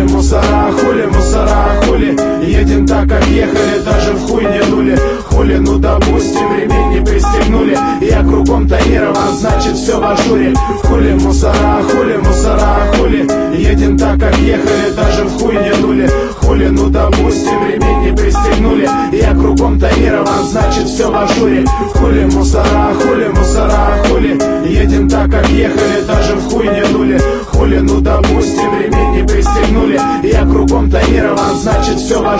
Хули мусора, хули мусора, хули Едем так, как ехали, даже в хуй не дули Хули, ну допустим, ремень не пристегнули. Я кругом тонирован, значит все в ажуре. Хули мусора, хули мусора, хули. Едем так, как ехали, даже в хуй не дули Хули, ну допустим, ремень не пристегнули. Я кругом тонирован, значит все в ажуре. Хули мусора, хули мусора, хули. Едем так, как ехали, даже в хуй не дули Хули, ну допустим, ремень не пристегнули. Я кругом тонирован, значит все в ажуре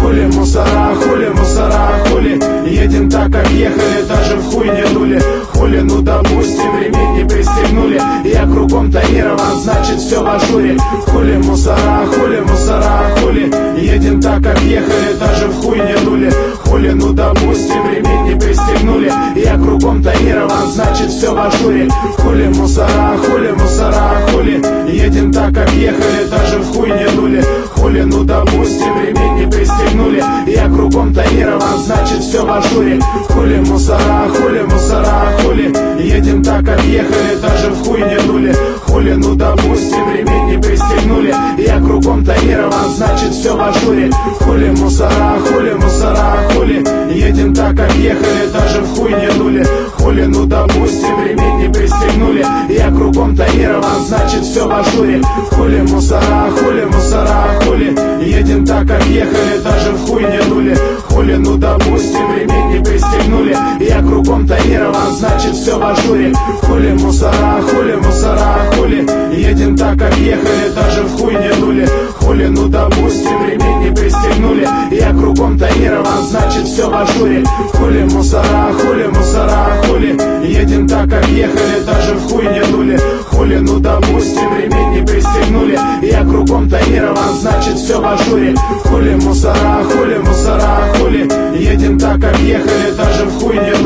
Хули мусора, хули мусора, хули. Едем так, как ехали, даже в хуй не дули. Хули, ну допустим, ремень не пристегнули. Я кругом тонирован, значит все в ажуре. Хули мусора, хули мусора, хули. Едем так, как ехали, даже в хуй не дули. Хули, ну допустим, ремень не пристегнули. Я кругом тонирован, значит все в ажуре. Хули мусора, хули мусора, хули. Едем так, как ехали, даже в хуй не дули Хули, ну допустим, ремень не пристегнули. Я кругом тонирован, значит все в ажуре. Хули мусора, хули мусора, хули. Едем так, как ехали, даже в хуй не дули Хули, ну допустим, ремень не пристегнули. Я кругом тонирован, значит все в ажуре. Хули мусора, хули мусора, хули. Едем так, как ехали, даже в хуй не дули. Хули, ну допустим, ремень не пристегнули. Я кругом тонирован, значит все в ажуре. Хули мусора, хули мусора, хули. Едем так, как ехали, даже в хуй не дули. Хули, ну допустим, ремень не пристегнули. Я кругом тонирован, значит все в ажуре. Хули мусора, хули мусора, хули Едем так, как ехали, даже в хуй не дули. Хули, ну допустим, ремень не пристегнули. Я кругом тонирован, значит все в ажуре. Хули мусора, хули мусора, хули. Едем так, как ехали, даже в хуй не дули. Хули, ну допустим, ремень не пристегнули. Я кругом тонирован, значит все в ажуре. Хули мусора, хули мусора, хули. Едем так, как ехали, даже в хуй не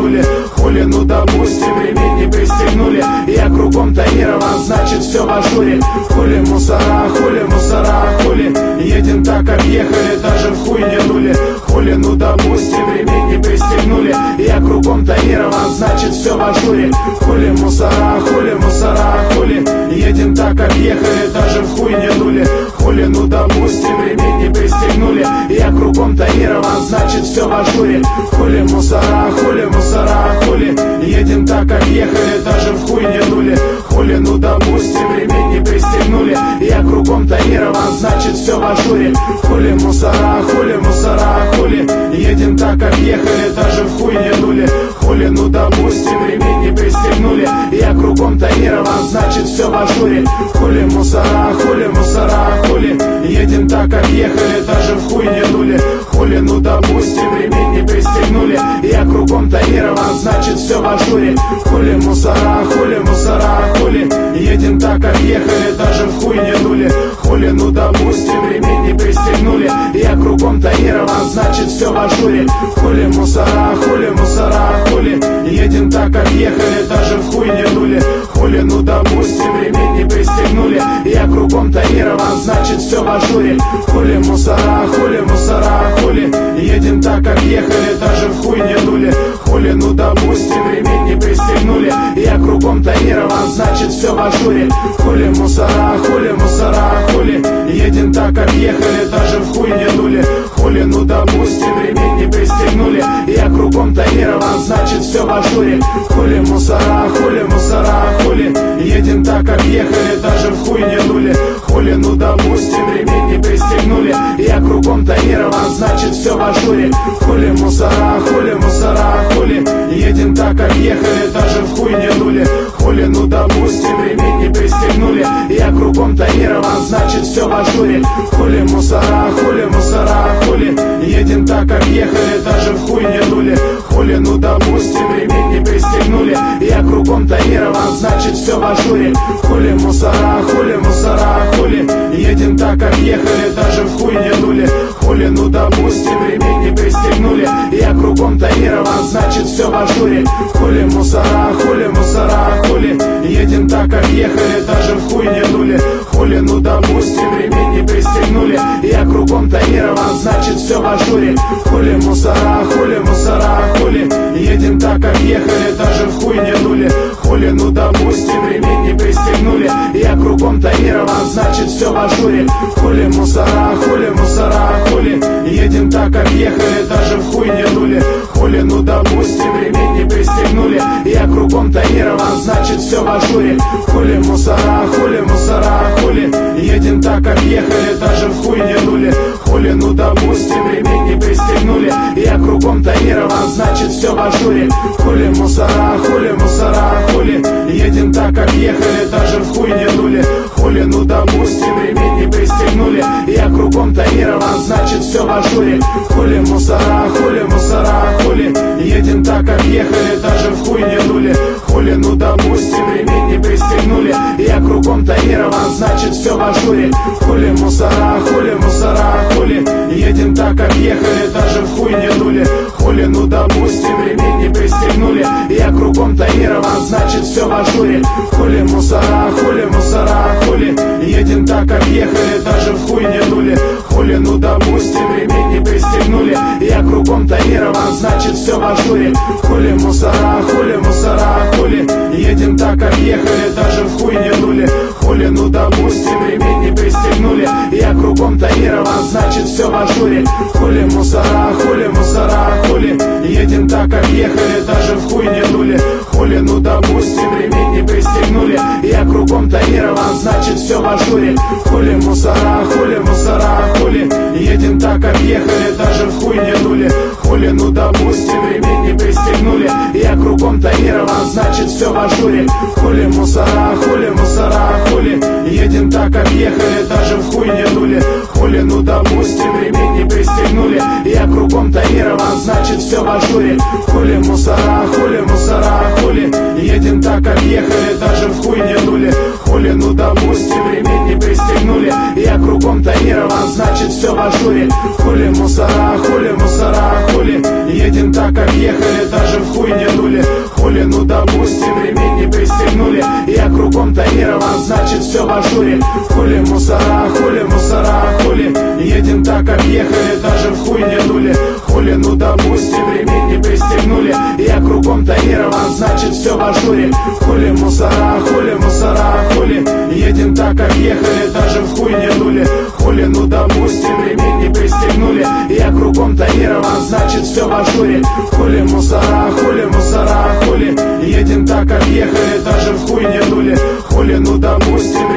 ну допустим, ремень не пристегнули. Я кругом тонирован, значит все в ажуре. Хули мусора, хули мусора, хули Едем так, как ехали, даже в хуй не дули Хули, ну допустим, ремень не пристегнули. Я кругом тонирован, значит все в ажуре. Хули мусора, хули мусора, хули. Едем так, как ехали, даже в хуй не дули. Хули, ну допустим, ремень не пристегнули. Я кругом тонирован, значит все в ажуре. Хули мусора, хули мусора, хули. Едем так, как ехали, даже в хуй не дули. Хули, ну допустим, ремень не пристегнули. Я кругом тонирован, значит все в ажуре. Хули мусора, хули мусора, хули Едем так, как ехали, даже в хуй не дули. Хули, ну допустим, ремень не пристегнули. Я кругом тонирован, значит все в ажуре. Хули мусора, хули мусора, хули. Едем так, как ехали, даже в хуй не дули. Хули, ну допустим, ремень не пристегнули. Я кругом тонирован, значит все в ажуре. Хули мусора, хули мусора, хули. Едем так, как ехали, даже в хуй не дули. Хули, ну допустим, ремень не пристегнули. Я кругом тонирован, значит все в ажуре. Хули мусора, хули мусора, хули. Едем так, как ехали, даже в хуй не дули Хули, ну допустим, ремень не пристегнули. Я кругом тонирован, значит все в ажуре. Хули мусора, хули мусора, хули Едем так, как ехали, даже в хуй не дули. Хули, ну допустим, ремень не пристегнули. Я кругом тонирован, значит все в ажуре. Хули мусора, хули мусора, хули Едем так, как ехали, даже в хуй не дули. Хули, ну допустим, ремень не пристегнули. Я кругом тонирован, значит все в ажуре. Хули мусора, хули мусора, хули Едем так, как ехали, даже в хуй не дули Хули, ну допустим, ремень не пристегнули. Я кругом тонирован, значит все в ажуре. Хули мусора, хули мусора, хули. Едем так, как ехали, даже в хуй не дули Хули, ну допустим, ремень не пристегнули. Я кругом тонирован, значит все в ажуре. Хули мусора, хули мусора, хули. Едем так, как ехали, даже в хуй не дули Хули, ну допустим, ремень не пристегнули. Я кругом тонирован, значит все в ажуре. Хули мусора, хули мусора, хули Едем так, как ехали, даже в хуй не дули. Хули, ну допустим, ремень не пристегнули. Я кругом тонирован, значит все в ажуре. Хули мусора, хули мусора, хули Едем так, как ехали, даже в хуй не дули. Хули, ну допустим, ремень не пристегнули. Я кругом тонирован, значит все в ажуре. Хули мусора, хули мусора, хули Едем так, как ехали, даже в хуй не дули. Хули, ну допустим, ремень не пристегнули. Я кругом тонирован, значит все в ажуре. Хули мусора, хули мусора, хули. Едем так, как ехали, даже в хуй не дули. Хули, ну допустим, ремень не пристегнули. Я кругом тонирован, значит все в ажуре. Хули мусора, хули мусора, хули. Едем так, как ехали, даже в хуй не дули. Хули, ну допустим, ремень не пристегнули. Я кругом тонирован, значит все в ажуре. Хули мусора, хули мусора, хули. Едем так, как ехали, даже в хуй не дули. Хули, ну допустим, ремень не пристегнули. Я кругом тонирован, значит все в ажуре. Хули мусора, хули мусора, хули. Едем так, как ехали, даже в хуй не дули тонирован, значит все в ажуре. Хули мусора, хули мусора, хули Едем так, как ехали, даже в хуй не дули. Хули, ну допустим, ремень не пристегнули. Я кругом тонирован, значит все в ажуре. Хули мусора, хули мусора, хули Едем так, как ехали, даже в хуй не дули. Хули, ну допустим, ремень не пристегнули. Я кругом тонирован, значит все в ажуре. Хули мусора, хули мусора, хули Едем так, как ехали, даже в хуй не дули. Хули, ну допустим, ремень не пристегнули. Я кругом тонирован, значит все в ажуре. Хули мусора, хули мусора, хули. Едем так, как ехали, даже в хуй не дули. Хули, ну допустим, ремень не пристегнули. Я кругом тонирован, значит все в ажуре. Хули мусора, хули мусора, хули. Едем так, как ехали, даже в хуй не дули. Хули, ну допустим, ремень не пристегнули. Я кругом тонирован, значит все в ажуре. Хули мусора, хули мусора, хули Едем так, как ехали, даже в хуй не дули. Хули, ну допустим, ремень не пристегнули. Я кругом тонирован, значит все в ажуре. Хули мусора, хули мусора, хули. Едем так, как ехали, даже в хуй не дули. Хули, ну допустим, ремень не пристегнули. Я кругом тонирован, значит все в ажуре. Хули мусора, хули мусора, хули. Едем так, как ехали, даже в хуй не дули. Хули, ну допустим, ремень не пристегнули. Я кругом тонирован, значит все в ажуре. Хули мусора, хули мусора, хули. Едем так, как ехали, даже в хуй не дули. Хули, ну допустим, ремень не пристегнули. Я кругом тонирован, значит все в ажуре. Хули мусора, хули мусора, хули. Едем так, как ехали, даже в хуй не дули. Хули, ну допустим, ремень не пристегнули. Я кругом тонирован, значит все в ажуре. Хули мусора, хули мусора, хули. Едем так, как ехали, даже в хуй не дули Хули, ну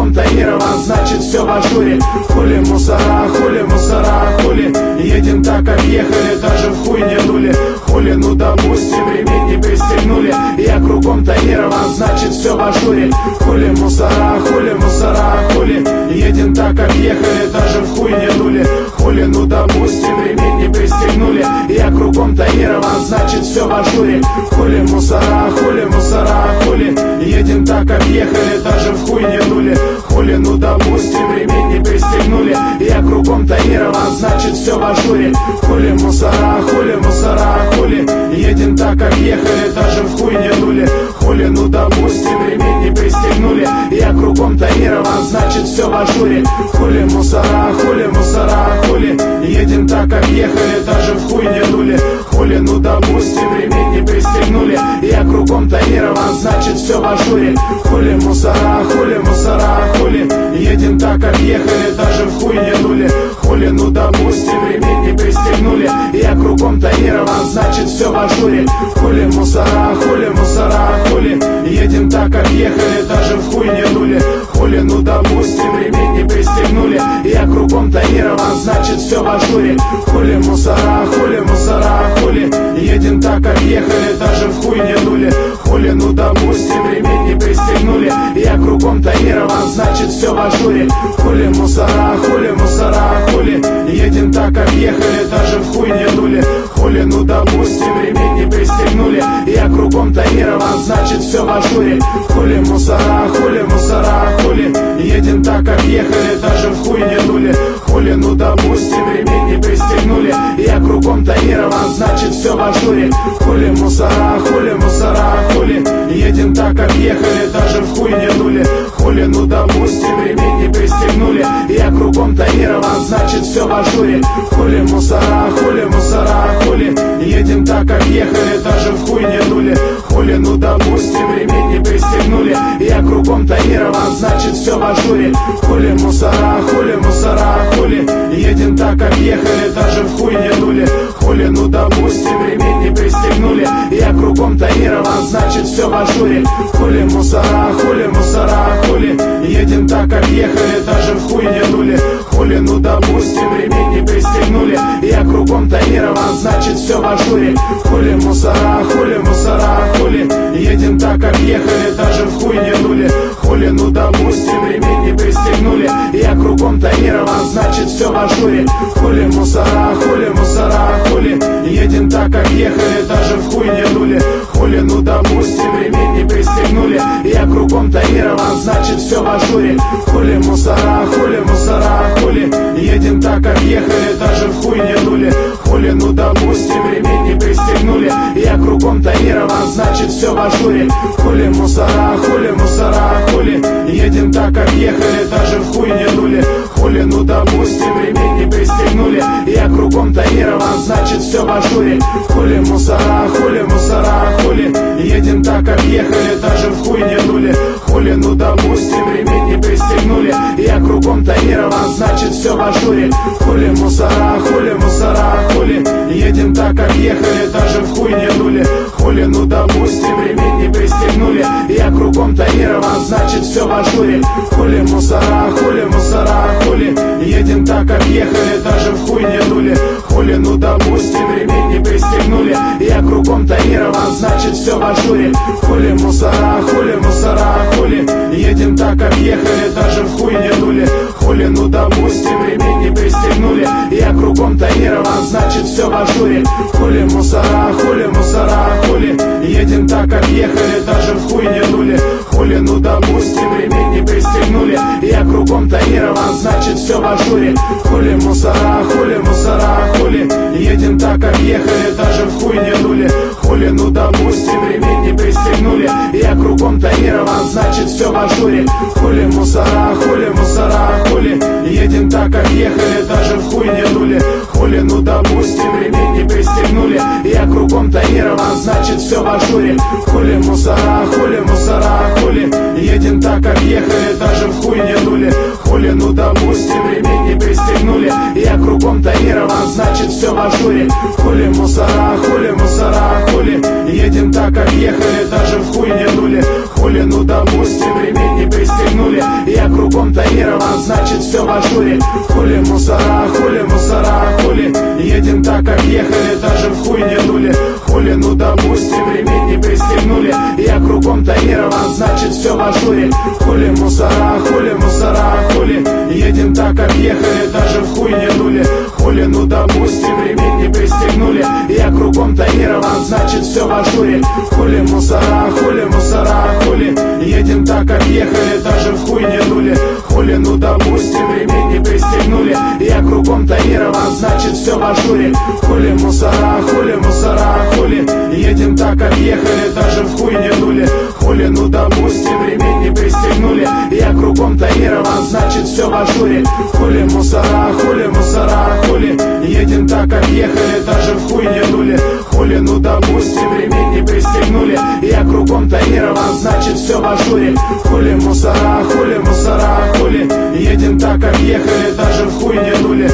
Тонирован, значит все в ажуре. Хули мусора, хули мусора, хули. Едем так, как ехали, даже в хуй не дули. Хули, ну допустим, ремень не пристегнули. Я кругом тонирован, значит все в ажуре. Хули мусора, хули мусора, хули. Едем так, как ехали, даже в хуй не дули. Хули, ну допустим, ремень не пристегнули. Я кругом тонирован, значит все в ажуре. Хули мусора, хули мусора, хули. Едем так, как ехали, даже в хуй не дули Хули, ну допустим, ремень не пристегнули. Я кругом тонирован, значит все в ажуре. Хули мусора, хули мусора, хули Едем так, как ехали, даже в хуй не дули. Хули, ну допустим, ремень не пристегнули. Я кругом тонирован, значит все в ажуре. Хули мусора, хули мусора, хули Едем так, как ехали, даже в хуй не дули. Хули, ну допустим, ремень не пристегнули. Я кругом тонирован, значит все в ажуре. Хули мусора, хули мусора, хули Едем так, как ехали, даже в хуй не дули Хули, ну допустим, ремень не пристегнули. Я кругом тонирован, значит все в ажуре. Хули мусора, хули мусора, хули. Едем так, как ехали, даже в хуй не дули Хули, ну допустим, ремень не пристегнули. Я кругом тонирован, значит все в ажуре. Хули мусора, хули мусора, хули. Едем так, как ехали, даже в хуй не дули. Хули, ну допустим, ремень не пристегнули. Я кругом тонирован, значит все в ажуре. Хули мусора, хули мусора, хули. Едем так, как ехали, даже в хуй не дули. Хули, ну допустим, ремень не пристегнули. Я кругом тонирован, значит все в ажуре. Хули мусора, хули мусора, хули Едем так, как ехали, даже в хуй не дули Хули, ну допустим, ремень не пристегнули. Я кругом тонирован, значит все в ажуре. Хули мусора, хули мусора, хули. Едем так, как ехали, даже в хуй не дули. Хули, ну допустим, ремень не пристегнули. Кругом тонирован, значит все в ажуре. Хули мусора, хули мусора, хули. Едем так, как ехали, даже в хуй не дули. Хули, ну допустим, ремень не пристегнули. Я кругом тонирован, значит все в ажуре. Хули мусора, хули мусора, хули Едем так, как ехали, даже в хуй не дули. Хули, ну допустим, ремень не пристегнули. Я кругом тонирован, значит все в ажуре. Хули мусора, хули мусора, хули. Едем так, как ехали, даже в хуй не дули. Хули, ну допустим, ремень не пристегнули. Я кругом тонирован, значит все в ажуре. Хули мусора, хули мусора, хули. Едем так, как ехали, даже в хуй не дули. Хули, ну допустим, ремень не пристегнули. Я кругом тонирован, значит все в ажуре. Хули мусора, хули мусора, хули. Едем так, как ехали, даже в хуй не дули Хули, ну допустим, ремень не пристегнули Я кругом тонирован, значит все в ажуре Хули мусора, хули мусора, хули Едем так, как ехали, даже в хуй не дули. Хули, ну допустим, ремень не пристегнули Я кругом тонирован, значит все в ажуре Хули мусора, хули мусора, хули Едем так, как ехали, даже в хуй не дули. Хули, ну допустим, ремень не пристегнули Я кругом тонирован, значит все в ажуре Хули мусора, хули мусора, хули Едем так, как ехали, даже в хуй не дули. Хули, ну допустим, ремень не пристегнули. Я кругом тонирован, значит все в ажуре. Хули мусора, хули мусора, хули. Едем так, как ехали, даже в хуй не дули. Хули, ну допустим, ремень не пристегнули. Я кругом тонирован, значит все в ажуре. Хули мусора, хули мусора, хули. Едем так, как ехали, даже в хуй не дули. Хули, ну допустим, ремень не пристегнули. Я кругом тонирован, значит все в ажуре. Хули мусора, хули мусора, хули Едем так, как ехали, даже в хуй не дули. Хули, ну допустим, ремень не пристегнули. Я кругом тонирован, значит все в ажуре. Хули мусора, хули мусора, хули Едем так, как ехали, даже в хуй не дули. Хули, ну допустим, ремень не пристегнули. Я кругом тонирован, значит все в ажуре. Хули мусора, хули мусора, хули Едем так, как ехали, даже в хуй не дули. Хули, ну допустим, ремень не пристегнули. Я кругом тонирован, значит все в ажуре. Хули мусора, хули мусора, хули. Едем так, как ехали, даже в хуй не дули. Хули, ну допустим, ремень не пристегнули. Я кругом тонирован, значит все в ажуре. Хули мусора, хули мусора, хули. Едем так, как ехали, даже в хуй не дули. Хули, ну допустим, ремень не пристегнули. Я кругом тонирован, значит все в ажуре. Хули мусора, хули мусора, хули. Едем так, как ехали, даже в хуй не дули. Хули, ну допустим, ремень не пристегнули. Я кругом тонирован, значит все в ажуре. Хули мусора, хули мусора, хули. Едем так, как ехали, даже в хуй не дули. Хули, ну допустим, ремень не пристегнули. Я кругом тонирован, значит все в ажуре. Хули мусора, хули мусора, хули. Едем так, как ехали, даже в хуй не дули. Хули, ну допустим, ремень не пристегнули. Я кругом тонирован, значит все в ажуре Хули мусора, хули мусора, хули Едем так, как ехали, даже в хуй не дули. Хули, ну допустим, ремень не пристегнули. Я кругом тонирован, значит все в ажуре. Хули мусора, хули мусора, хули. Едем так, как ехали, даже в хуй не дули. Хули, ну допустим, ремень не пристегнули. Я кругом тонирован, значит все в ажуре. Хули мусора, хули мусора, хули. Едем так, как ехали, даже в хуй не дули. Хули, ну допустим, ремень не пристегнули. Я кругом тонирован, значит все в ажуре Хули мусора, хули мусора, хули. Едем так, как ехали, даже в хуй не дули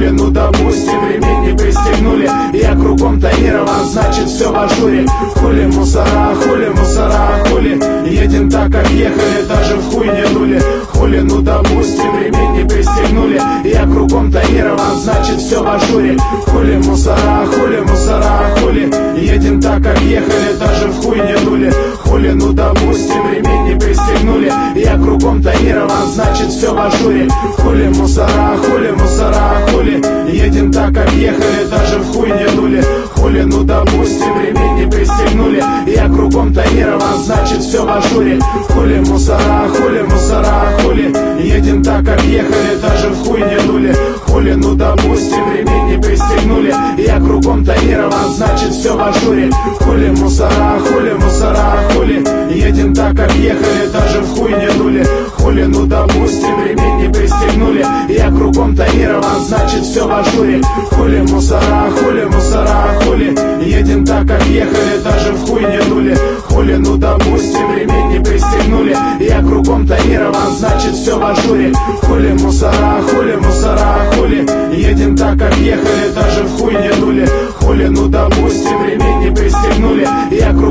Хули, ну допустим, ремень не пристегнули. Я кругом тонирован, значит все в ажуре. Хули мусора, хули мусора, хули Едем так, как ехали, даже в хуй не дули. Хули, ну допустим, ремень не пристегнули. Я кругом тонирован, значит все в ажуре. Хули мусора, хули мусора, хули Едем так, как ехали, даже в хуй не дули. Хули, ну допустим, ремень не пристегнули. Я кругом тонирован, значит все в ажуре. Хули мусора, хули мусора, хули Едем так, как ехали, даже в хуй не дули Хули, ну допустим, ремень пристегнули Я кругом тонирован, значит все в ажуре. Хули мусора, хули мусора, хули Едем так, как ехали, даже в хуй не дули. Хули, ну допустим, ремень не пристегнули Я кругом тонирован, значит все в ажуре. Хули мусора, хули мусора, хули Едем так, как ехали, даже в хуй не дули. Хули, ну допустим, ремень не пристегнули Я кругом тонирован, значит все в ажуре. Хули мусора, хули мусора, хули Едем так, как ехали, даже в хуй не дули. Хули, ну допустим, ремень не пристегнули. Я кругом тонирован, значит все в ажуре. Хули мусора, хули мусора, хули. Едем так, как ехали, даже в хуй не дули. Хули, ну допустим,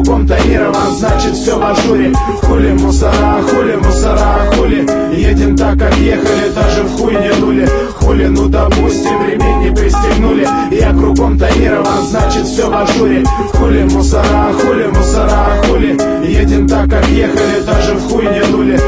Кругом тонирован, значит все в ажуре. Хули мусора, хули мусора, хули. Едем так, как ехали, даже в хуй не дули. Хули, ну допустим, ремень не пристегнули. Я кругом тонирован, значит все в ажуре. Хули мусора, хули мусора, хули. Едем так, как ехали, даже в хуй не дули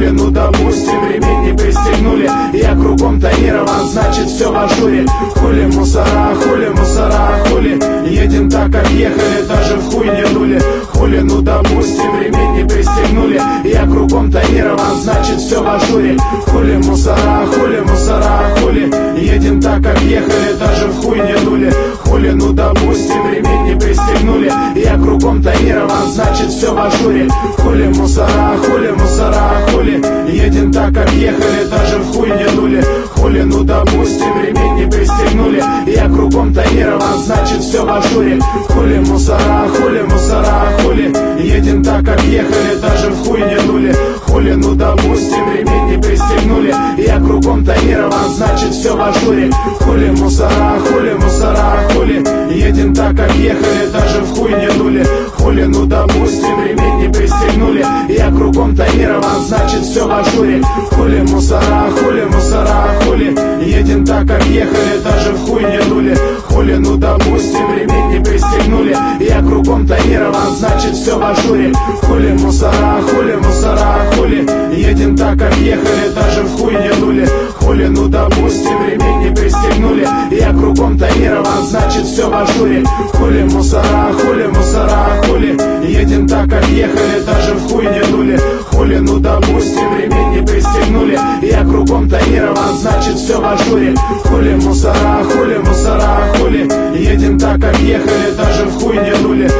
Хули, ну допустим, ремень не пристегнули. Я кругом тонирован, значит все в ажуре. Хули мусора, хули мусора, хули. Едем так, как ехали, даже в хуй не дули Хули, ну допустим, ремень не пристегнули. Я кругом тонирован, значит все в ажуре. Хули мусора, хули мусора, хули Едем так, как ехали, даже в хуй не дули. Хули, ну допустим, ремень не пристегнули. Я кругом тонирован, значит все в ажуре. Хули мусора, хули мусора, хули Едем так, как ехали, даже в хуй не дули. Хули, ну допустим, ремень не пристегнули. Я кругом тонирован, значит все в ажуре. Хули мусора, хули мусора, хули Едем так, как ехали, даже в хуй не дули. Хули, ну допустим, ремень не пристегнули. Я кругом тонирован, значит все в ажуре. Хули мусора, хули мусора, хули. Едем так, как ехали, даже в хуй не дули. Хули, ну допустим, ремень не пристегнули. Я кругом тонирован, значит все в ажуре. Хули мусора, хули мусора, хули. Едем так, как ехали, даже в хуй не дули. Хули, ну допустим, ремень не пристегнули. Я кругом тонирован, значит все в ажуре. Хули мусора, хули мусора, хули Едем так, как ехали, даже в хуй не дули. Хули, ну допустим, ремень не пристегнули. Я кругом тонирован, значит все в ажуре. Хули мусора, хули мусора, хули Едем так, как ехали, даже в хуй не дули. Хули, ну допустим, ремень не пристегнули. Я кругом тонирован, значит все в ажуре. Хули мусора, хули мусора, хули Едем так, как ехали, даже в хуй не дули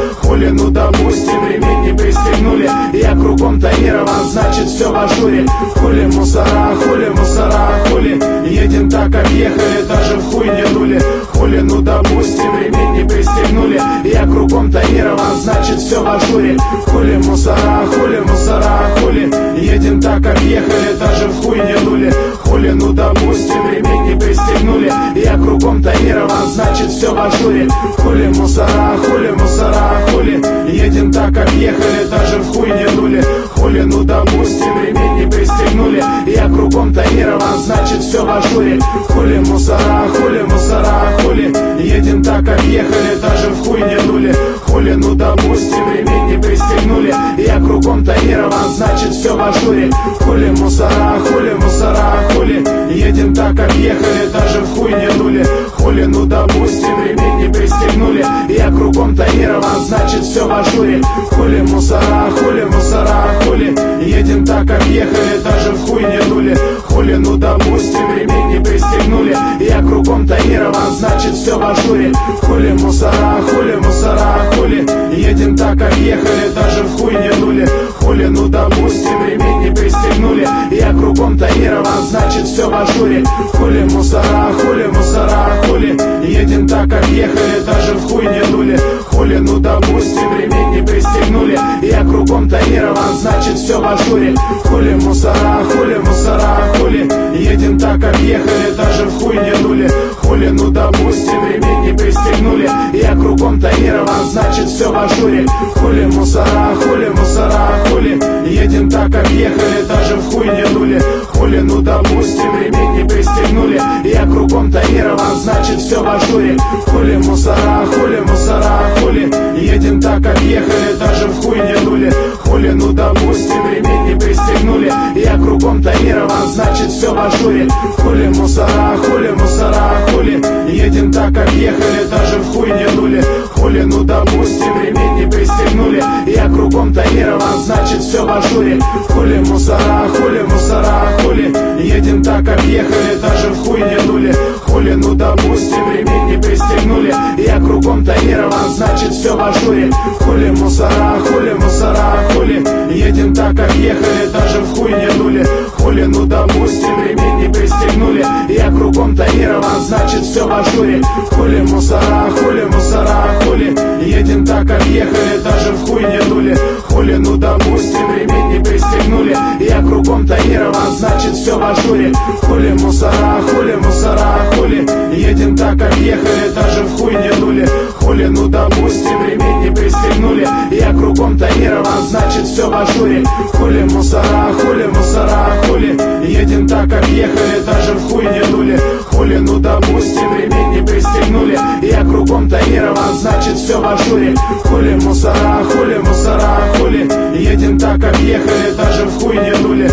ну допустим, ремень не пристегнули Я кругом тонирован, значит все в ажуре. Хули мусора, хули мусора, хули Едем так, как ехали, даже в хуй не дули Хули, ну допустим, ремень не пристегнули. Я кругом тонирован, значит все в ажуре. Хули мусора, хули мусора, хули. Едем так, как ехали, даже в хуй не дули. Хули, ну допустим, ремень не пристегнули. Я кругом тонирован, значит все в ажуре. Хули мусора, хули мусора, хули. Едем так, как ехали, даже в хуй не дули. Хули, ну допустим, ремень не пристегнули. Я кругом тонирован, значит все в ажуре. Хули мусора, хули мусора, хули Едем так, как ехали, даже в хуй не дули. Хули, ну допустим, ремень не пристегнули. Я кругом тонирован, значит все в ажуре. Хули мусора, хули мусора, хули. Едем так, как ехали, даже в хуй не дули. Хули, ну допустим, ремень не пристегнули. Я кругом тонирован, значит все в ажуре. Хули мусора, хули мусора, хули. Едем так, как ехали, даже в хуй не дули. Хули, ну допустим, ремень не пристегнули. Я кругом тонирован, значит все в ажуре. Хули мусора, хули мусора, хули. Едем так, как ехали, даже в хуй не дули. Хули, ну допустим, ремень не пристегнули. Я кругом тонирован, значит все в ажуре. Хули мусора, хули мусора, хули. Едем так, как ехали, даже в хуй не дули. Хули, ну допустим, ремень не пристегнули. Я кругом тонирован, значит все в ажуре. Хули мусора, хули мусора, хули. Едем так, как ехали, даже в хуй не дули. Хули, ну допустим, ремень не пристегнули. Я кругом тонирован, значит все в ажуре. Хули мусора, хули мусора, хули Едем так, как ехали, даже в хуй не дули. Хули, ну допустим, ремень не пристегнули. Я кругом тонирован, значит все в ажуре. Хули мусора, хули мусора, хули Едем так, как ехали, даже в хуй не дули. Хули, ну допустим, ремень не пристегнули. Я кругом тонирован, значит все в ажуре. Хули мусора, хули мусора, хули Едем так, как ехали, даже в хуй не дули. Хули, ну допустим, ремень не пристегнули. Я кругом тонирован, значит все в ажуре. Хули мусора, хули мусора, хули. Едем так, как ехали, даже в хуй не дули. Хули, ну допустим, ремень не пристегнули. Я кругом тонирован, значит все в ажуре. Хули мусора, хули мусора, хули. Едем так, как ехали, даже в хуй не дули. Хули, ну допустим, ремень не пристегнули. Я кругом тонирован, значит все в ажуре. Хули мусора, хули мусора, хули. Едем так, как ехали, даже в хуй не дули. Хули, ну допустим, ремень не пристегнули. Я кругом тонирован, значит все в ажуре. Хули мусора, хули мусора, хули. Едем так, как ехали, даже в хуй не дули. Хули, ну допустим, ремень не пристегнули. Я кругом тонирован, значит все в ажуре. Хули мусора, хули мусора, хули. Едем так, как ехали, даже в хуй не дули. Хули, ну допустим, ремень не пристегнули Я кругом тонирован, значит все в ажуре. Хули мусора, хули мусора, хули. Едем так, как ехали, даже в хуй не дули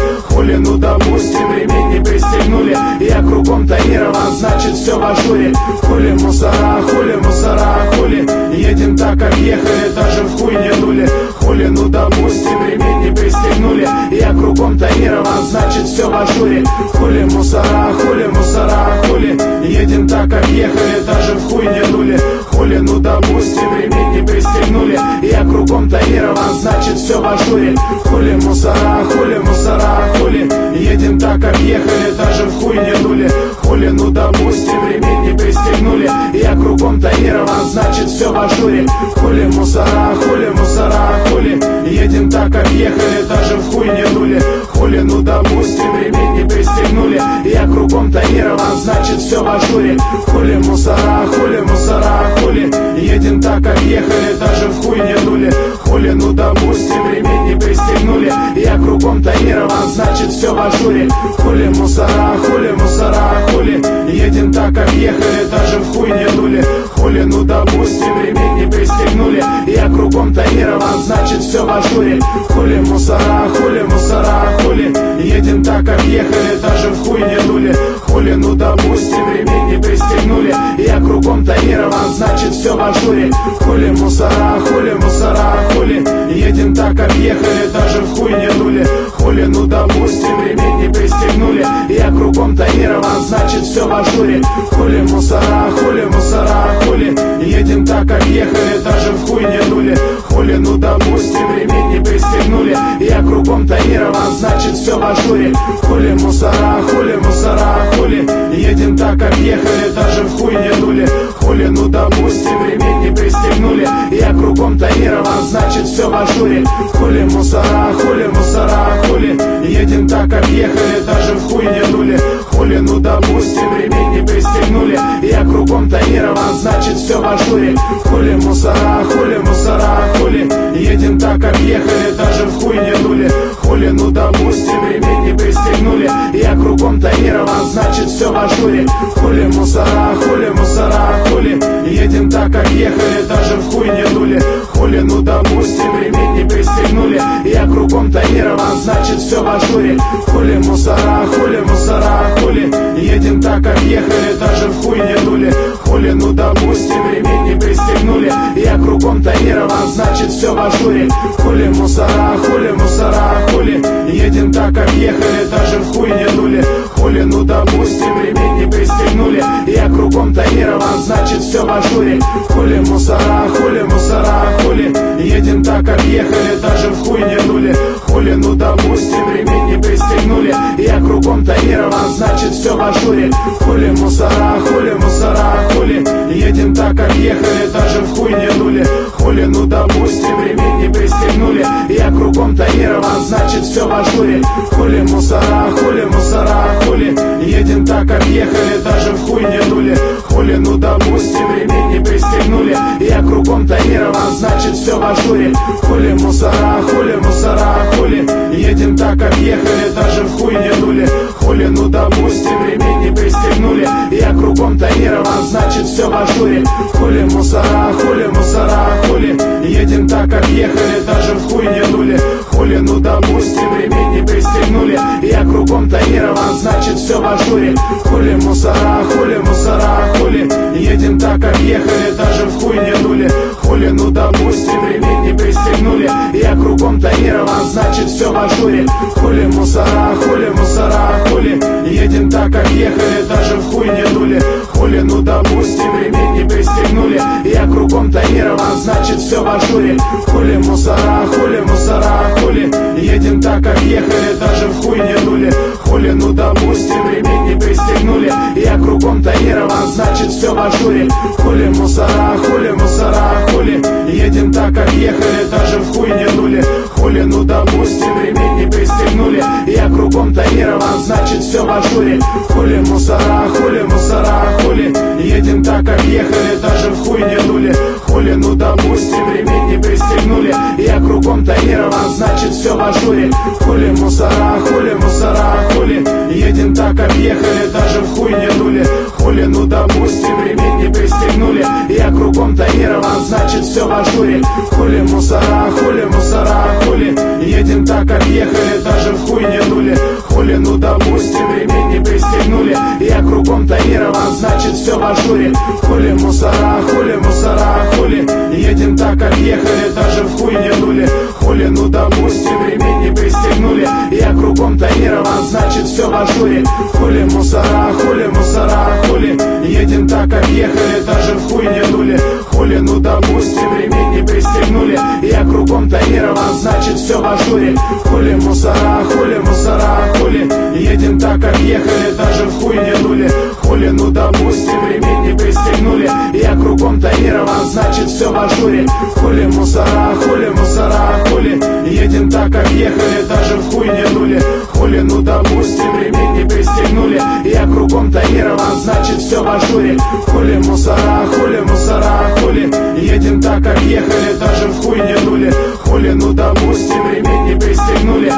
Хули, ну допустим, ремень не пристегнули. Я кругом тонирован, значит все в ажуре. Хули мусора, хули мусора, хули. Едем так, как ехали, даже в хуй не дули. Хули, ну допустим, ремень не пристегнули. Я кругом тонирован, значит все в ажуре. Хули мусора, хули мусора, хули. Едем так, как ехали, даже в хуй не дули. Хули, ну допустим, ремень не пристегнули. Я кругом тонирован, значит все в ажуре. Хули мусора, хули мусора, хули Едем так, как ехали, даже в хуй не дули. Хули, ну допустим, ремень не пристегнули. Я кругом тонирован, значит все в ажуре. Хули мусора, хули мусора, хули. Едем так, как ехали, даже в хуй не дули Хули, ну допустим, ремень не пристегнули. Я кругом тонирован, значит все в ажуре. Хули мусора, хули мусора, хули. Едем так, как ехали, даже в хуй не дули. Хули, ну допустим, ремень не пристегнули. Я кругом тонирован, значит все в ажуре. Хули мусора, хули мусора, хули. Едем так, как ехали, даже в хуй не дули. Хули, ну допустим, ремень не пристегнули. Я кругом тонирован, значит все в ажуре. Хули мусора, хули мусора, хули Едем так, как ехали, даже в хуй не дули. Хули, ну допустим, ремень не пристегнули. Я кругом тонирован, значит все в ажуре. Хули мусора, хули мусора, хули. Едем так, как ехали, даже в хуй не дули. Хули, ну допустим, ремень не пристегнули. Я кругом тонирован, значит все в ажуре. Хули мусора, хули мусора, хули. Едем так, как ехали, даже в хуй не дули. Хули, ну допустим, ремень не пристегнули. Я кругом тонирован, значит все в ажуре. Хули мусора, хули мусора, хули. Едем так, как ехали, даже в хуй не дули. Хули, ну допустим, ремень не пристегнули. Я кругом тонирован, значит все в ажуре. Хули мусора, хули мусора, хули. Едем так, как ехали, даже в хуй не дули. Хули, ну допустим, ремень не пристегнули. Я кругом тонирован, значит все в ажуре. Хули мусора, хули мусора, хули. Едем так, как ехали, даже в хуй не тонирован, значит все в ажуре. Хули мусора, хули мусора, хули. Едем так, как ехали, даже в хуй не дули. Хули, ну допустим, ремень не пристегнули. Я кругом тонирован, значит все в ажуре. Хули мусора, хули мусора, хули. Едем так, как ехали, даже в хуй не дули. Хули, ну допустим, ремень не пристегнули. Я кругом тонирован, значит все в ажуре. Хули мусора, хули мусора, хули. Едем так, как ехали, даже в хуй не дули. Хули, ну допустим, ремень не пристегнули. Я кругом тонирован, значит все в ажуре. Хули мусора, хули мусора, хули. Едем так, как ехали, даже в хуй не дули. Хули, ну допустим, ремень не пристегнули. Я кругом тонирован, значит все в ажуре. Хули мусора, хули мусора, хули. Едем так, как ехали, даже в хуй не дули. Хули, ну допустим, ремень не пристегнули. Я кругом тонирован, значит все в ажуре. Хули мусора, хули мусора, хули Едем так, как ехали, даже в хуй не дули Хули, ну допустим, ремень не пристегнули. Я кругом тонирован, значит все в ажуре. Хули мусора, хули мусора, хули. Едем так, как ехали, даже в хуй не дули. Хули, ну допустим, ремень не пристегнули. Я кругом тонирован, значит все в ажуре. Хули мусора, хули мусора, хули. Едем так, как ехали, даже в хуй не дули. Хули, ну допустим, ремень не пристегнули. Я кругом тонирован, значит все в ажуре. Хули мусора, хули мусора, хули Едем так, как ехали, даже в хуй не дули. Хули, ну допустим, ремень не пристегнули. Я кругом тонирован, значит все в ажуре. Хули мусора, Тонирован, значит все в ажуре. Хули мусора, хули мусора, хули. Едем так, как ехали, даже в хуй не дули. Хули, ну допустим, ремень не пристегнули. Я кругом тонирован, значит все в ажуре. Хули мусора, хули мусора, хули. Едем так, как ехали, даже в хуй не дули. Хули, ну допустим, ремень не пристегнули. Я кругом тонирован, значит все в ажуре. Хули мусора, хули мусора, хули. Едем так, как ехали, даже в хуй не дули Хули, ну допустим, ремень не пристегнули. Я кругом тонирован, значит все в ажуре. Хули мусора, хули мусора, хули Едем так, как ехали, даже в хуй не дули. Хули, ну допустим, ремень не пристегнули. Я кругом тонирован, значит все в ажуре. Хули мусора, хули мусора, хули Едем так, как ехали, даже в хуй не дули Хули, ну допустим, ремень не пристегнули. Я кругом тонирован, значит все в ажуре. Хули мусора, хули мусора, хули Едем так, как ехали, даже в хуй не дули Хули, ну допустим, ремень не пристегнули. Я кругом тонирован, значит все в ажуре. Хули мусора, хули мусора, хули. Едем так, как ехали, даже в хуй не дули. Хули, ну допустим, ремень не пристегнули. Я кругом тонирован, значит все в ажуре. Хули мусора, хули мусора, хули. Едем так, как ехали, даже в хуй не дули. Хули, ну допустим, ремень не пристегнули. Я кругом тонирован, значит все в ажуре. Хули мусора, хули мусора, хули Едем так, как ехали, даже в хуй не дули. Хули, ну допустим, ремень не пристегнули. Я кругом тонирован, значит все в ажуре. Хули мусора, хули мусора, хули. Едем так, как ехали, даже в хуй не дули. Хули, ну допустим, ремень не пристегнули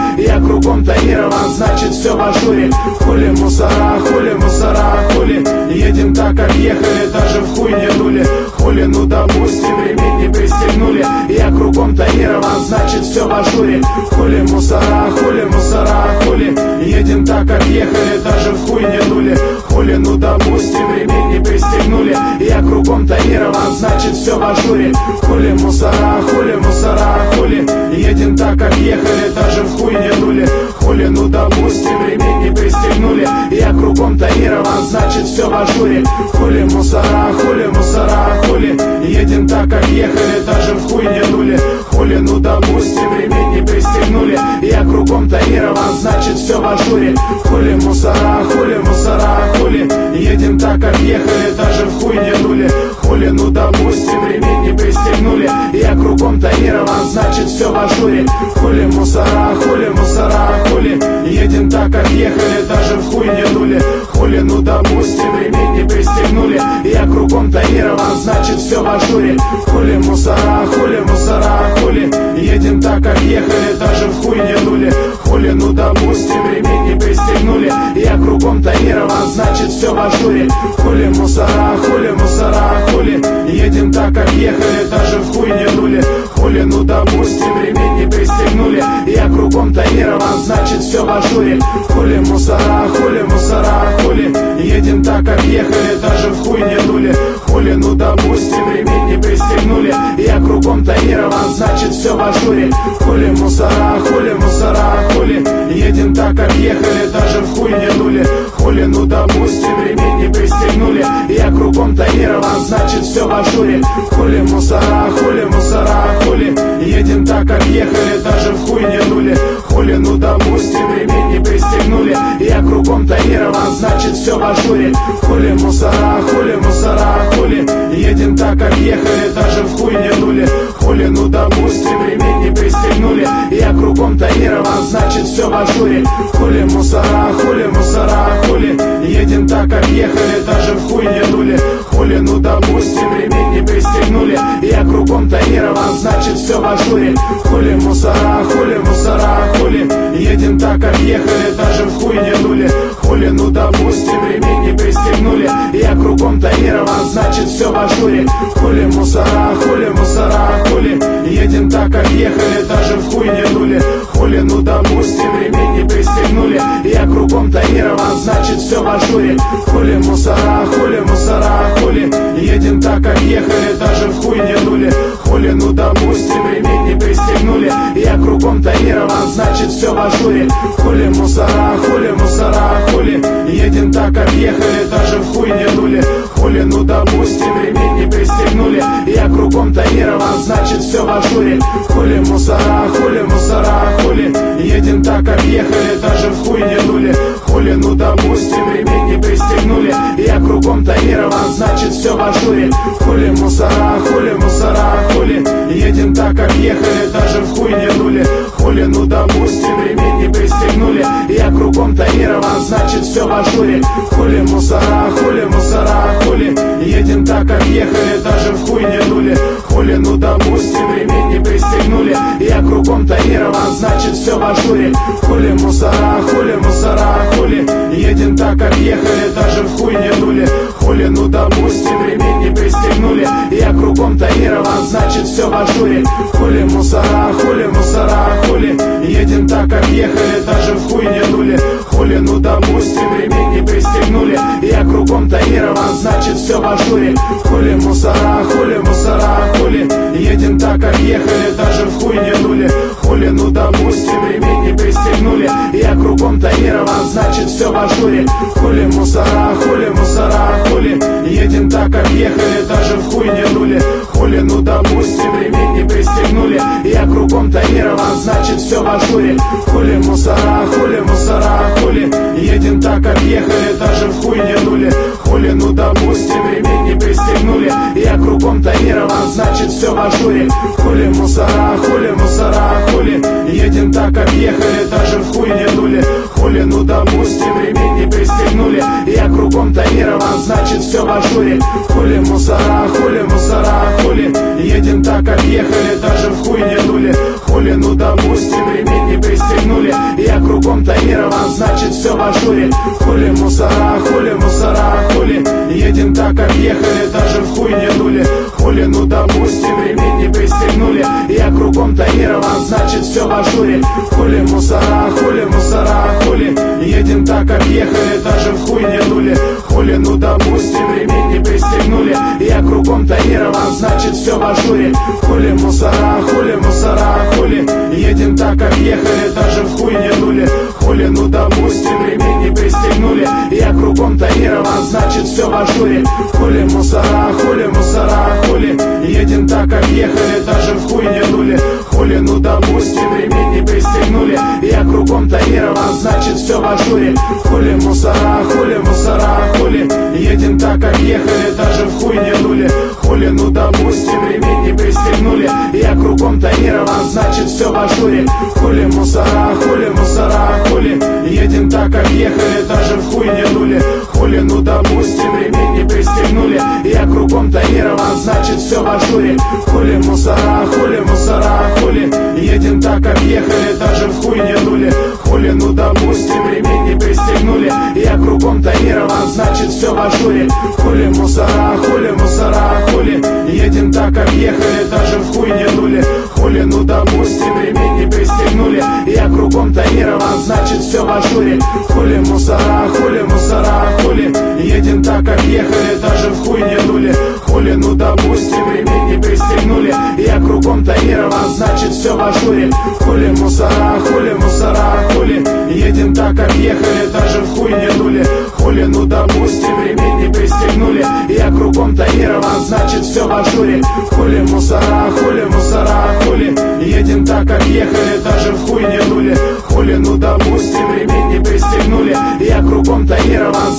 кругом тонирован, значит все в ажуре. Хули мусора, хули мусора, хули. Едем так, как ехали, даже в хуй не дули. Хули, ну допустим, ремень не пристегнули. Я кругом тонирован, значит все в ажуре. Хули мусора, хули мусора, хули. Едем так, как ехали, даже в хуй не дули. Хули, ну допустим, ремень не пристегнули. Я кругом тонирован, значит все в ажуре. Хули мусора, хули мусора, хули. Едем так, как ехали, даже в хуй не дули i don't yeah. Хули, ну допустим, ремень не пристегнули. Я кругом тонирован, значит все в ажуре. Хули мусора, хули мусора, хули Едем так, как ехали, даже в хуй не дули. Хули, ну допустим, ремень не пристегнули. Я кругом тонирован, значит все в ажуре. Хули мусора, хули мусора, хули Едем так, как ехали, даже в хуй не дули. Хули, ну допустим, ремень не пристегнули. Я кругом тонирован, значит все в ажуре. Хули мусора, хули мусора, хули Едем так, как ехали, даже в хуй не дули Хули, ну допустим, ремень не пристегнули. Я кругом тонирован, значит все в ажуре. Хули мусора, хули мусора, хули Едем так, как ехали, даже в хуй не дули. Хули, ну допустим, ремень не пристегнули. Я кругом тонирован, значит все в ажуре. Хули мусора, хули мусора, хули Едем так, как ехали, даже в хуй не дули. Хули, ну допустим, ремень не пристегнули. Я кругом тонирован, значит все в ажуре. Хули мусора, хули мусора, хули Едем так, как ехали, даже в хуй не дули. Хули, ну допустим, ремень не пристегнули. Я кругом тонирован, значит все в ажуре. Хули мусора, хули мусора, хули. Едем так, как ехали, даже в хуй не дули. Хули, ну допустим, ремень не пристегнули. Я кругом тонирован, значит все в ажуре. Хули мусора, хули мусора, хули. Едем так, как ехали, даже в хуй не дули. Хули, ну допустим, ремень не пристегнули. Я кругом тонирован, значит все в ажуре. Хули мусора, хули мусора, хули Едем так, как ехали, даже в хуй не дули. Хули, ну допустим, ремень не пристегнули. Я кругом тонирован, значит все в ажуре. Хули мусора, хули мусора, хули Едем так, как ехали, даже в хуй не дули. Хули, ну допустим, ремень не пристегнули. Я кругом тонирован, значит все в ажуре. Хули мусора, хули мусора, хули Едем так, как ехали, даже в хуй не дули. Хули, ну допустим, ремень не пристегнули. Я кругом тонирован, значит все в ажуре. Хули мусора, хули мусора, хули Едем так, как ехали, даже в хуй не дули. Хули, ну допустим, ремень не пристегнули. Я кругом тонирован, значит все в ажуре. Хули мусора, хули мусора, хули Едем так, как ехали, даже в хуй не дули. Хули, ну допустим, ремень не пристегнули. Я кругом тонирован, значит все в ажуре. Хули мусора, хули мусора, хули Едем так, как ехали, даже в хуй не дули. Хули, ну допустим, ремень не пристегнули. Я кругом тонирован, значит все в ажуре. Хули мусора, хули мусора, хули. Едем так, как ехали, даже в хуй не дули. Хули, ну допустим, ремень не пристегнули. Кругом тонирован, значит все в ажуре. Хули мусора, хули мусора, хули. Едем так, как ехали, даже в хуй не дули. Хули, ну допустим, ремень не пристегнули. Я кругом тонирован, значит все в ажуре Хули мусора, хули мусора, хули. Едем так, как ехали, даже в хуй не дули. Хули, ну допустим, ремень не пристегнули. Я кругом тонирован, значит все в ажуре. Хули мусора, хули мусора, хули. Едем так, как ехали, даже в хуй не дули. Хули, ну допустим, ремень не пристегнули. Я кругом тонирован, значит все в ажуре. Хули мусора, хули мусора, хули. Едем так, как ехали, даже в хуй не дули. Хули, ну допустим, не тонирован, значит все в ажуре. Хули мусора, хули мусора, хули. Едем так, как ехали, даже в хуй не дули. Хули, ну допустим, ремень не пристегнули. Я кругом тонирован, значит все в ажуре. Хули мусора, хули мусора, хули. Едем так, как ехали, даже в хуй не дули. Хули, ну допустим, ремень не пристегнули. Я кругом тонирован, значит все в ажуре. Хули мусора, хули мусора, хули. Едем так, как ехали, даже в хуй не дули. Хули, ну допустим, ремень не пристегнули. Я кругом тонирован, значит все в ажуре. Хули мусора, хули мусора, хули. Едем так, как ехали, даже в хуй не дули Хули, ну допустим, ремень не пристегнули Я кругом тонирован, значит все в ажуре. Хули мусора, хули мусора, хули. Едем так, как ехали, даже в хуй не дули. Хули, ну допустим, ремень не пристегнули. Я кругом тонирован, значит все в ажуре. Хули мусора, хули мусора, хули. Едем так, как ехали, даже в хуй не дули. Хули, ну допустим, ремень не пристегнули. Я кругом тонирован, значит все в ажуре. Хули мусора, хули мусора, хули Едем так, как ехали, даже в хуй не дули. Хули, ну допустим, ремень не пристегнули. Я кругом тонирован, значит все в ажуре. Хули мусора, хули мусора, хули. Едем так, как ехали, даже в хуй не дули. Хули, ну допустим, ремень не пристегнули Я кругом тонирован, значит все в ажуре. Хули мусора, хули мусора, хули Едем так, как ехали, даже в хуй не дули. Хули, ну допустим, ремень не пристегнули. Я кругом тонирован, значит все в ажуре. Хули мусора, хули мусора, хули Едем так, как ехали, даже в хуй не дули. Хули, ну допустим, ремень не пристегнули. Я кругом тонирован, значит все в ажуре. Хули мусора, хули мусора, хули Едем так, как ехали, даже в хуй не дули Хули, ну допустим, ремень не пристегнули. Я кругом тонирован, значит все в ажуре. Хули мусора, хули мусора, хули. Едем так, как ехали, даже в хуй не дули. Хули, ну допустим, ремень не пристегнули. Я кругом тонирован, значит все в ажуре. Хули мусора, хули мусора, хули. Едем так, как ехали, даже в хуй не дули. Хули, ну допустим, ремень не пристегнули. Я кругом тонирован, значит все в ажуре. Хули мусора, хули мусора, хули? Едем так, как ехали, даже в хуй не дули. Хули, ну допустим, ремень не пристегнули. Я кругом тонирован, значит все в ажуре. Хули мусора, хули мусора, хули? Едем так, как ехали, даже в хуй не дули. Хули, ну допустим, ремень не пристегнули. Я кругом тонирован, значит все в ажуре. Хули мусора, хули мусора, хули? Едем так, как ехали, даже в хуй не дули. Хули, ну допустим, ремень не пристегнули. Я кругом тонирован,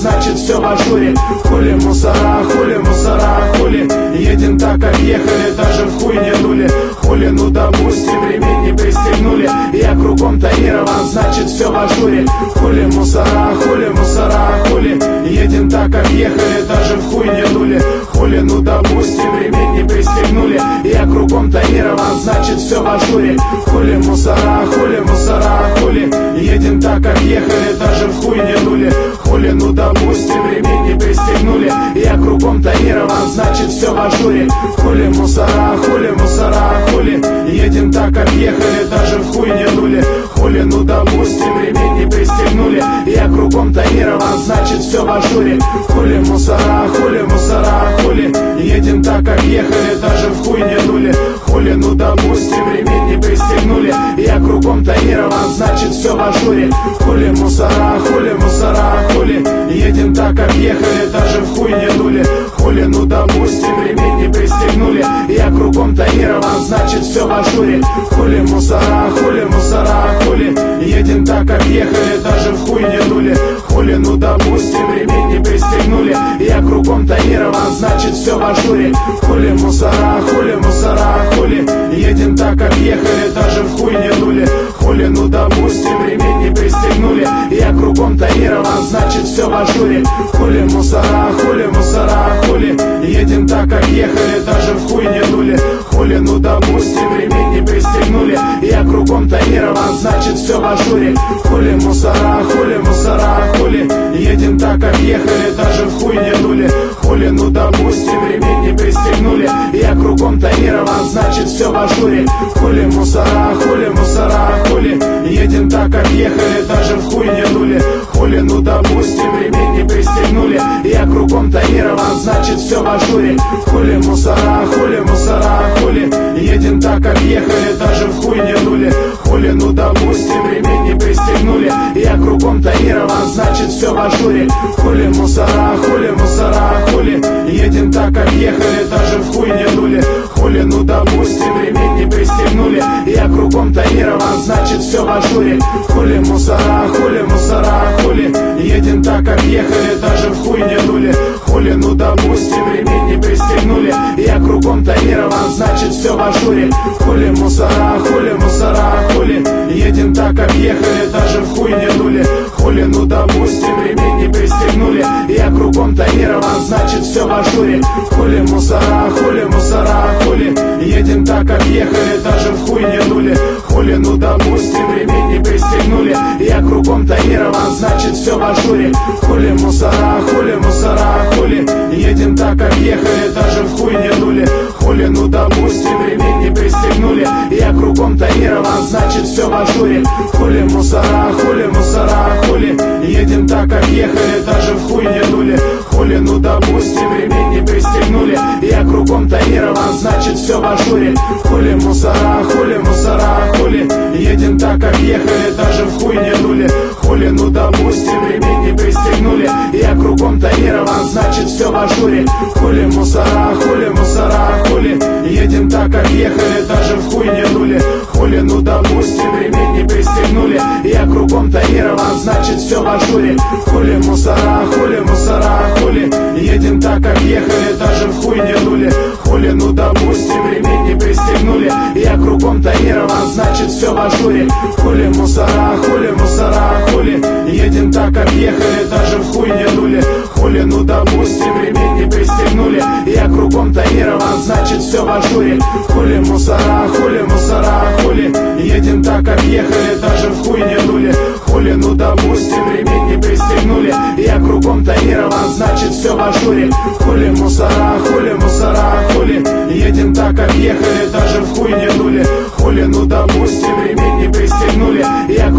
значит все в ажуре. Хули мусора, хули мусора, хули. Едем так, как ехали, даже в хуй не дули. Хули, ну допустим, ремень не пристегнули. Я кругом тонирован, значит все в ажуре. Хули мусора, хули мусора, хули. Едем так, как ехали, даже в хуй не дули. Хули, ну допустим, ремень не пристегнули. Я кругом тонирован, значит все в ажуре. Хули мусора, хули мусора, хули. Едем так, как ехали, даже в хуй не дули. Хули, ну допустим, ремень не пристегнули. Я кругом тонирован, значит все в ажуре. Хули мусора, хули мусора, хули Едем так, как ехали, даже в хуй не дули. Хули, ну допустим, ремень не пристегнули. Я кругом тонирован, значит все в ажуре. Хули мусора, хули мусора, хули Едем так, как ехали, даже в хуй не дули. Хули, ну допустим, ремень не пристегнули. Я кругом тонирован, значит все в ажуре. Хули мусора, хули мусора, хули Едем так, как ехали, даже в хуй не дули. Хули, ну допустим, ремень не пристегнули. Я кругом тонирован, значит все в ажуре. Хули мусора, хули мусора, хули. Едем так, как ехали, даже в хуй не дули. Хули, ну допустим, ремень не пристегнули. Я кругом тонирован, значит все в ажуре. Хули мусора, хули мусора, хули. Едем так, как ехали, даже в хуй не дули. Хули, ну допустим, ремень не пристегнули. Я кругом тонирован, значит все в ажуре. Хули мусора, хули мусора, хули. Едем так, как ехали, даже в хуй не дули. Хули, ну допустим, ремень не пристегнули. Я кругом тонирован, значит все в ажуре. Хули мусора, хули мусора, хули. Едем так, как ехали, даже в хуй не дули. Хули, ну допустим, ремень не пристегнули. Я кругом тонирован, значит все в ажуре. Хули мусора, хули мусора, хули. Едем так, как ехали, даже в хуй не дули. Хули, ну допустим, ремень не пристегнули. Я кругом тонирован, значит все в ажуре. Хули мусора, хули мусора, хули Едем так, как ехали, даже в хуй не дули. Хули, ну допустим, ремень не пристегнули. Я кругом тонирован, значит все в ажуре. Хули мусора, хули мусора, хули Едем так, как ехали, даже в хуй не дули. Хули, ну допустим, ремень не пристегнули. Я кругом тонирован, значит все в ажуре. Хули мусора, хули мусора, хули Едем так, как ехали, даже в хуй не дули. Хули, ну допустим, ремень не пристегнули. Я кругом тонирован, значит все в ажуре. Хули мусора, хули мусора, хули. Едем так, как ехали, даже в хуй не дули. Хули, ну допустим, ремень не пристегнули. Я кругом тонирован, значит все в ажуре. Хули мусора, хули мусора, хули. Едем так, как ехали, даже в хуй не дули. Хули, ну допустим, ремень не пристегнули. Я кругом тонирован, значит все в ажуре Хули мусора, хули мусора, хули. Едем так, как ехали, даже в хуй не дули. Хули, ну допустим, ремень не пристегнули. Я кругом тонирован, значит все в ажуре. Хули мусора, хули мусора, хули. Едем так, как ехали, даже в хуй не дули. Хули, ну допустим, ремень не пристегнули. Я кругом тонирован, значит все в ажуре. Хули мусора, хули мусора, хули. Едем так, как ехали, даже в хуй не дули. Хули, ну допустим, ремень не пристегнули. Я кругом тонирован, значит все в ажуре. Хули мусора, хули мусора, хули. Едем так, как ехали, даже в хуй не дули. Хули, ну допустим, ремень не пристегнули. Я кругом тонирован, значит все в ажуре. Хули мусора, хули мусора, хули. Едем так, как ехали, даже в хуй не дули. Хули, ну допустим, ремень не пристегнули. Я кругом тонирован, значит все в ажуре. Хули мусора, хули мусора, хули. Едем так, как ехали, даже в хуй не дули Хули, ну допустим, ремень не пристегнули. Я кругом тонирован, значит все в ажуре. Хули мусора, хули мусора, хули. Едем так, как ехали, даже в хуй не дули Хули, ну допустим, ремень не пристегнули. Я кругом тонирован, значит все в ажуре. Хули мусора, хули мусора, хули. Едем так, как ехали, даже в хуй не дули Хули, ну допустим,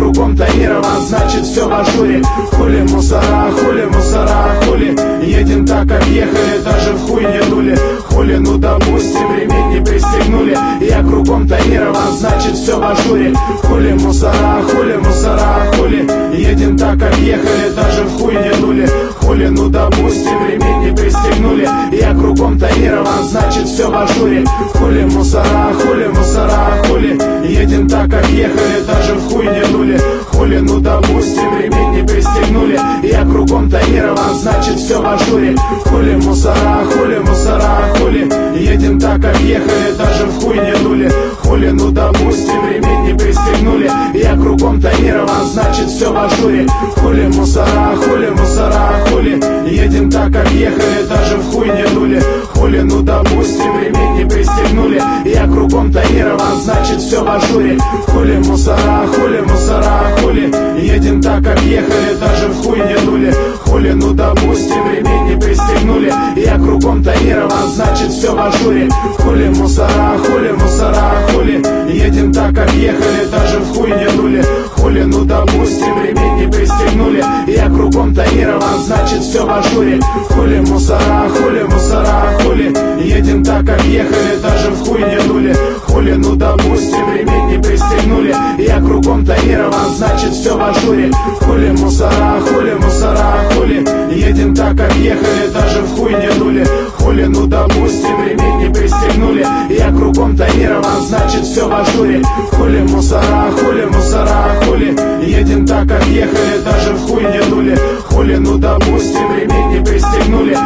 кругом тонирован, значит все в ажуре. Хули мусора, хули мусора, хули. Едем так, как ехали, даже в хуй не дули. Хули, ну допустим, ремень не пристегнули. Я кругом тонирован, значит все в ажуре. Хули мусора, хули мусора, хули. Едем так, как ехали, даже в хуй не дули. Хули, ну допустим, ремень не пристегнули. Я кругом тонирован, значит все в ажуре. Хули мусора, хули мусора, хули. Едем так, как ехали, даже в хуй не дули Хули, ну допустим, ремень не пристегнули. Я кругом тонирован, значит все в ажуре. Хули мусора, хули мусора, хули Едем так, как ехали, даже в хуй не дули. Хули, ну допустим, ремень не пристегнули. Я кругом тонирован, значит все в ажуре. Хули мусора, хули мусора, хули Едем так, как ехали, даже в хуй не дули Хули, ну допустим, ремень не пристегнули. Я кругом тонирован, значит все в ажуре. Хули мусора, хули мусора, хули. Едем так, как ехали, даже в хуй не дули. Хули, ну допустим, ремень не пристегнули. Я кругом тонирован, значит все в ажуре. Хули мусора, хули мусора, хули. Едем так, как ехали, даже в хуй не дули. Хули, ну допустим, ремень не пристегнули. Я кругом тонирован, значит все в ажуре. Хули мусора, хули мусора, хули Едем так, как ехали, даже в хуй не дули. Хули, ну допустим, ремень не пристегнули. Я кругом тонирован, значит все в ажуре. Хули мусора, хули мусора, хули. Едем так, как ехали, даже в хуй не дули Хули, ну допустим, ремень не пристегнули. Я кругом тонирован, значит все в ажуре. Хули мусора, хули мусора, хули Едем так, как ехали, даже в хуй не дули. Хули, ну допустим, ремень не пристегнули.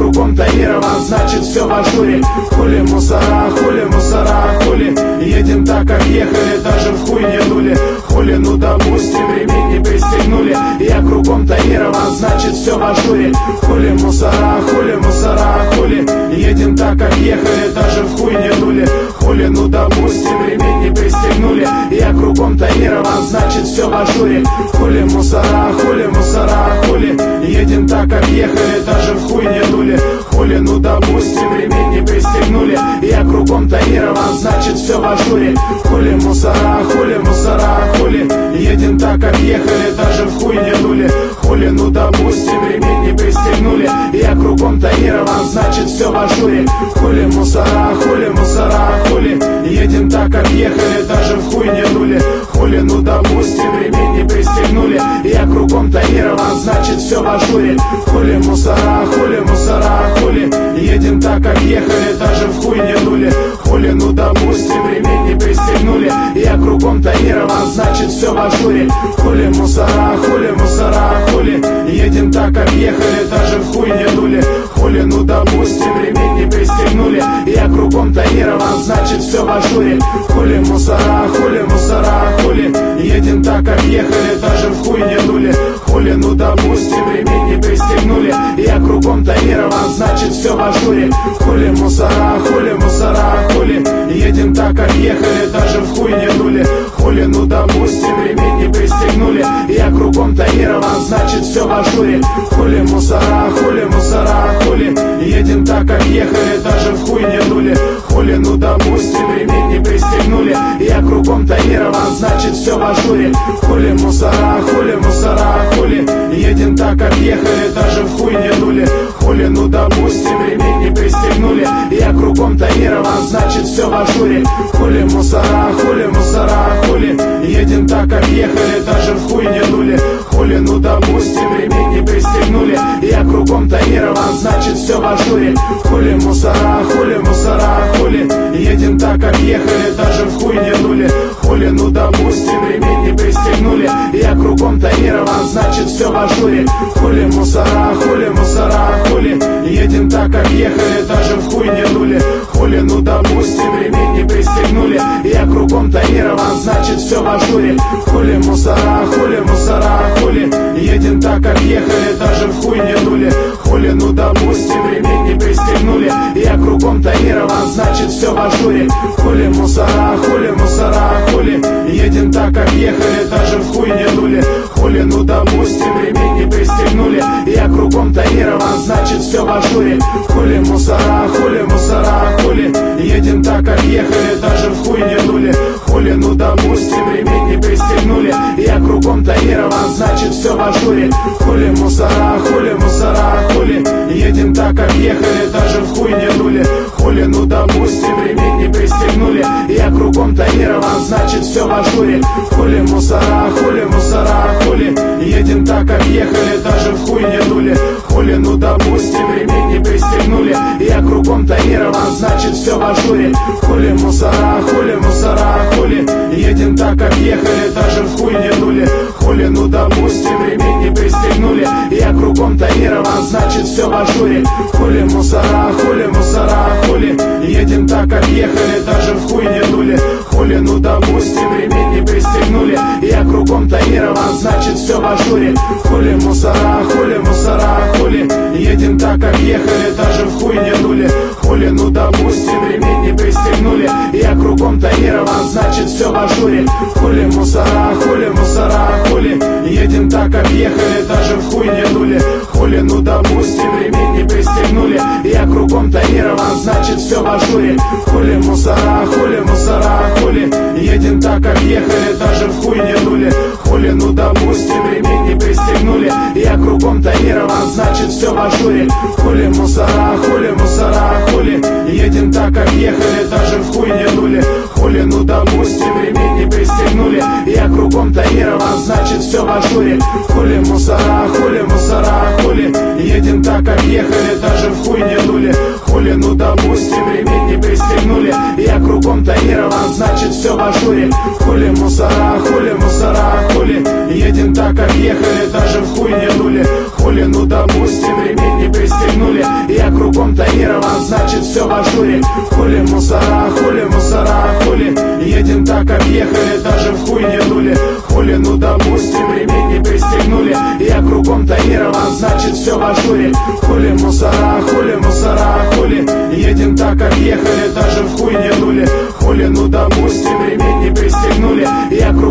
Кругом тонирован, значит все в ажуре. Хули мусора, хули мусора, хули Едем так, как ехали, даже в хуй не дули. Хули, ну допустим, ремень не пристегнули. Я кругом тонирован, значит все в ажуре. Хули мусора, хули мусора, хули Едем так, как ехали, даже в хуй не дули. Хули, ну допустим, ремень не пристегнули. Я кругом тонирован, значит все в ажуре. Хули мусора, хули мусора, хули. Едем так, как ехали, даже в хуй не дули. Хули, ну допустим, ремень не пристегнули. Я кругом тонирован, значит все в ажуре. Хули мусора, хули мусора, хули. Едем так, как ехали, даже в хуй не дули. Хули, ну допустим, ремень не пристегнули. Я кругом тонирован, значит все в ажуре. Хули мусора, хули мусора, хули. Едем так, как ехали, даже в хуй не дули. Хули, ну допустим, ремень не пристегнули. Я кругом тонирован, значит все в ажуре. Хули мусора, хули мусора, хули. Едем так, как ехали, даже в хуй не дули. Хули, ну допустим, ремень не пристегнули. Я кругом тонирован, значит все в ажуре. Хули мусора, хули мусора, хули. Едем так, как ехали, даже в хуй не дули. Хули, ну допустим, ремень не пристегнули. Я кругом тонирован, значит все в ажуре. Хули мусора, хули мусора, хули. Едем так, как ехали, даже в хуй не дули. Хули, ну допустим, ремень не пристегнули. Я кругом тонирован, значит все в ажуре. Хули мусора, хули мусора, хули. Едем так, как ехали, даже в хуй не дули Хули, ну допустим, ремень не пристегнули. Я кругом тонирован, значит все в ажуре. Хули мусора, хули мусора, хули. Едем так, как ехали, даже в хуй не дули. Хули, ну допустим, ремень не пристегнули. Я кругом тонирован, значит все в ажуре. Хули мусора, хули мусора, хули. Едем так, как ехали, даже в хуй не дули. Хули, ну допустим, ремень не пристегнули. Я кругом тонирован, значит все в ажуре. Хули мусора, хули мусора, хули Едем так, как ехали, даже в хуй не дули. Хули, ну допустим, ремень не пристегнули. Я кругом тонирован, значит все в ажуре. Хули мусора, хули мусора, хули. Едем так, как ехали, даже в хуй не дули Хули, ну допустим, ремень не пристегнули. Я кругом тонирован, значит все в ажуре. Хули мусора, хули мусора, хули. Едем так, как ехали, даже в хуй не дули. Хули, ну допустим, ремень не пристегнули. Я кругом тонирован, значит все в ажуре. Хули мусора, хули мусора, хули. Едем так, как ехали, даже в хуй не дули. Хули, ну допустим, ремень не пристегнули. Я кругом тонирован, значит все в ажуре. Хули мусора, хули мусора, хули Едем так, как ехали, даже в хуй не дули. Хули, ну допустим, ремень не пристегнули. Я кругом тонирован, значит все в ажуре. Хули мусора, хули мусора, хули. Едем так, как ехали, даже в хуй не дули. Хули, ну допустим, ремень не пристегнули. Я кругом тонирован, значит все в ажуре. Хули мусора, хули мусора, хули. Едем так, как ехали, даже в хуй не дули. Хули, ну допустим, ремень не пристегнули. Я кругом тонирован, значит все в ажуре. Хули мусора, хули мусора, хули. Едем так, как ехали, даже в хуй не дули. Хули, ну допустим, ремень не пристегнули. Я кругом тонирован, значит все в ажуре. Хули мусора, хули мусора, хули. Едем так, как ехали, даже в хуй не дули. Хули, ну допустим, ремень не пристегнули. Я кругом тонирован, значит все в ажуре. Хули мусора, хули мусора, хули. Едем так, как ехали, даже в хуй не дули. Хули, ну допустим, ремень не пристегнули. Я кругом тонирован, значит все в ажуре. Хули мусора, хули мусора, хули. Едем так, как ехали, даже в хуй не дули Хули, ну допустим, ремень не пристегнули. Я кругом тонирован, значит все в ажуре. Хули мусора, хули мусора, хули. Едем так, как ехали, даже в хуй не дули. Хули, ну допустим, ремень не пристегнули. Я кругом тонирован, значит все в ажуре. Хули мусора, хули мусора, хули. Едем так, как ехали, даже в хуй не дули. Хули, ну допустим, ремень не пристегнули. Я кругом тонирован, значит все в ажуре. Хули мусора, хули мусора, хули Едем так, как ехали, даже в хуй не дули. Хули, ну допустим, ремень не пристегнули. Я кругом тонирован, значит все в ажуре. Хули мусора, хули мусора, хули. Едем так, как ехали, даже в хуй не дули. Хули, ну допустим, ремень не пристегнули. Я кругом тонирован, значит все в ажуре. Хули мусора, хули мусора, хули. Едем так, как ехали, даже в хуй не дули. Хули, ну допустим, ремень не пристегнули. Я кругом тонирован, значит все в ажуре. Хули мусора, хули мусора, хули. Едем так, как ехали, даже в хуй не дули. Хули, ну допустим, ремень не пристегнули. Я кругом тонирован, значит все в ажуре. Хули мусора, хули мусора, хули. Едем так, как ехали, даже в хуй не дули. Хули, ну допустим, ремень не пристегнули. Я кругом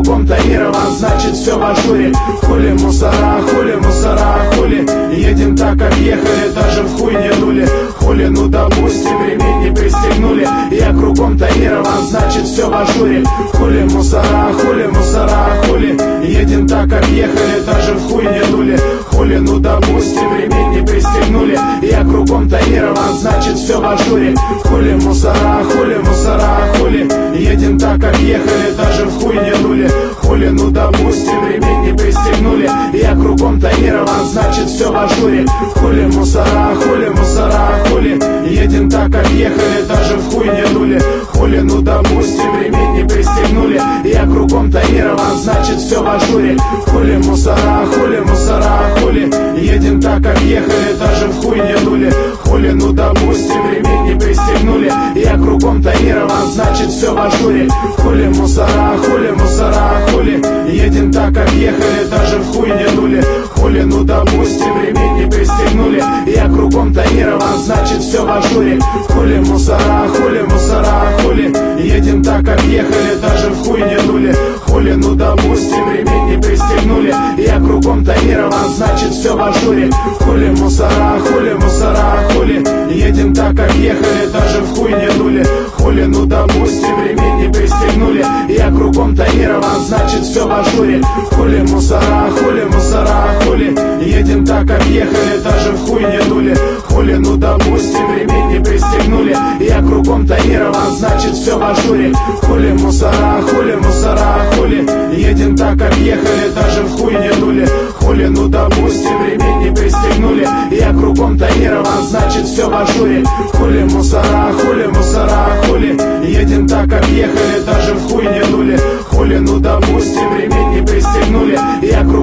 Тонирован, значит все в ажуре. Хули мусора, хули мусора, хули Едем так, как ехали, даже в хуй не дули. Хули, ну допустим, ремень не пристегнули. Я кругом тонирован, значит все в ажуре. Хули мусора, хули мусора, хули Едем так, как ехали, даже в хуй не дули. Хули, ну допустим, ремень не пристегнули. Я кругом тонирован, значит все в ажуре. Хули мусора, хули мусора, хули Едем так, как ехали, даже в хуй не дули Хули, ну допустим, ремень пристегнули. Я кругом тонирован, значит все в ажуре. Хули мусора, хули мусора, хули Едем так, как ехали, даже в хуй не дули. Хули, ну допустим, ремень не пристегнули. Я кругом тонирован, значит все в ажуре. Хули мусора, хули мусора, хули Едем так, как ехали, даже в хуй не дули. Хули, ну допустим, ремень не пристегнули. Я кругом тонирован, значит все в ажуре. Хули мусора, хули мусора, хули Едем так, как ехали, даже в хуй не дули. Хули, ну допустим, ремень не пристегнули. Я кругом тонирован, значит все в ажуре. Хули мусора, хули мусора, хули. Едем так, как ехали, даже в хуй не дули. Хули, ну допустим, ремень не пристегнули. Я кругом тонирован, значит все в ажуре. Хули мусора, хули мусора, хули. Едем так, как ехали, даже в хуй не дули. Хули, ну допустим, ремень не пристегнули. Я кругом тонирован, значит все в ажуре. Хули мусора, хули мусора, хули Едем так, как ехали, даже в хуй не дули. Хули, ну допустим, ремень не пристегнули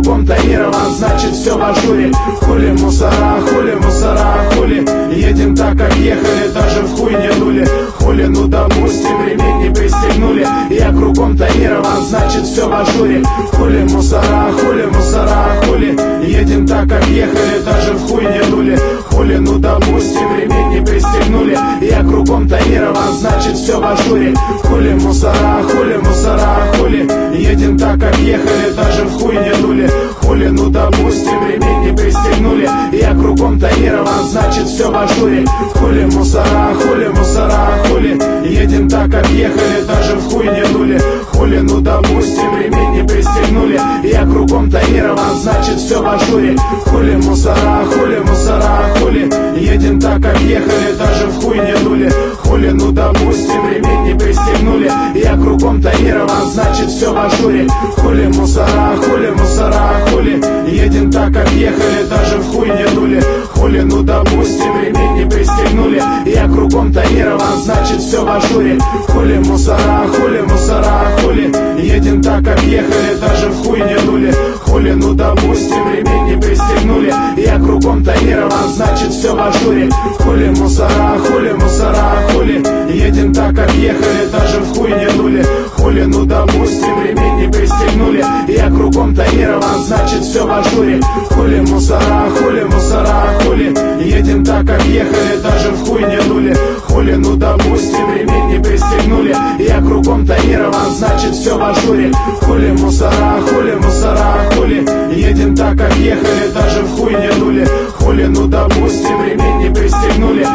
кругом тонирован, значит все в ажуре. Хули мусора, хули мусора, хули. Едем так, как ехали, даже в хуй не дули. Хули, ну допустим, ремень не пристегнули. Я кругом тонирован, значит все в ажуре. Хули мусора, хули мусора, хули. Едем так, как ехали, даже в хуй не дули. Хули, ну допустим, ремень не пристегнули. Я кругом тонирован, значит все в ажуре. Хули мусора, хули мусора, хули. Едем так, как ехали, даже в хуй не дули Хули, ну допустим, ремень не пристегнули. Я кругом тонирован, значит все в ажуре. Хули мусора, хули мусора, хули Едем так, как ехали, даже в хуй не дули Хули, ну допустим, ремень не пристегнули Я кругом тонирован, значит все в ажуре. Хули мусора, хули мусора, хули. Едем так, как ехали, даже в хуй не дули. Хули, ну допустим, ремень не пристегнули Я кругом тонирован, значит все в ажуре. Хули мусора, хули мусора, хули. Едем так, как ехали, даже в хуй не дули. Хули, ну допустим, ремень не пристегнули Я кругом тонирован, значит все в ажуре. Хули мусора, хули мусора, хули Едем так, как ехали, даже в хуй не дули. Хули, ну допустим, ремень не пристегнули. Я кругом тонирован, значит все в ажуре. Хули мусора, хули мусора, хули. Едем так, как ехали, даже в хуй не дули. Хули, ну допустим, ремень не пристегнули. Я кругом тонирован, значит все в ажуре. Хули мусора, хули мусора, хули. Едем так, как ехали, даже в хуй не дули. Хули, ну допустим, ремень не пристегнули. Я кругом тонирован, значит все в ажуре. Хули мусора, хули мусора, хули. Едем так, как ехали, даже в хуй не дули. Хули, ну допустим, ремень не пристегнули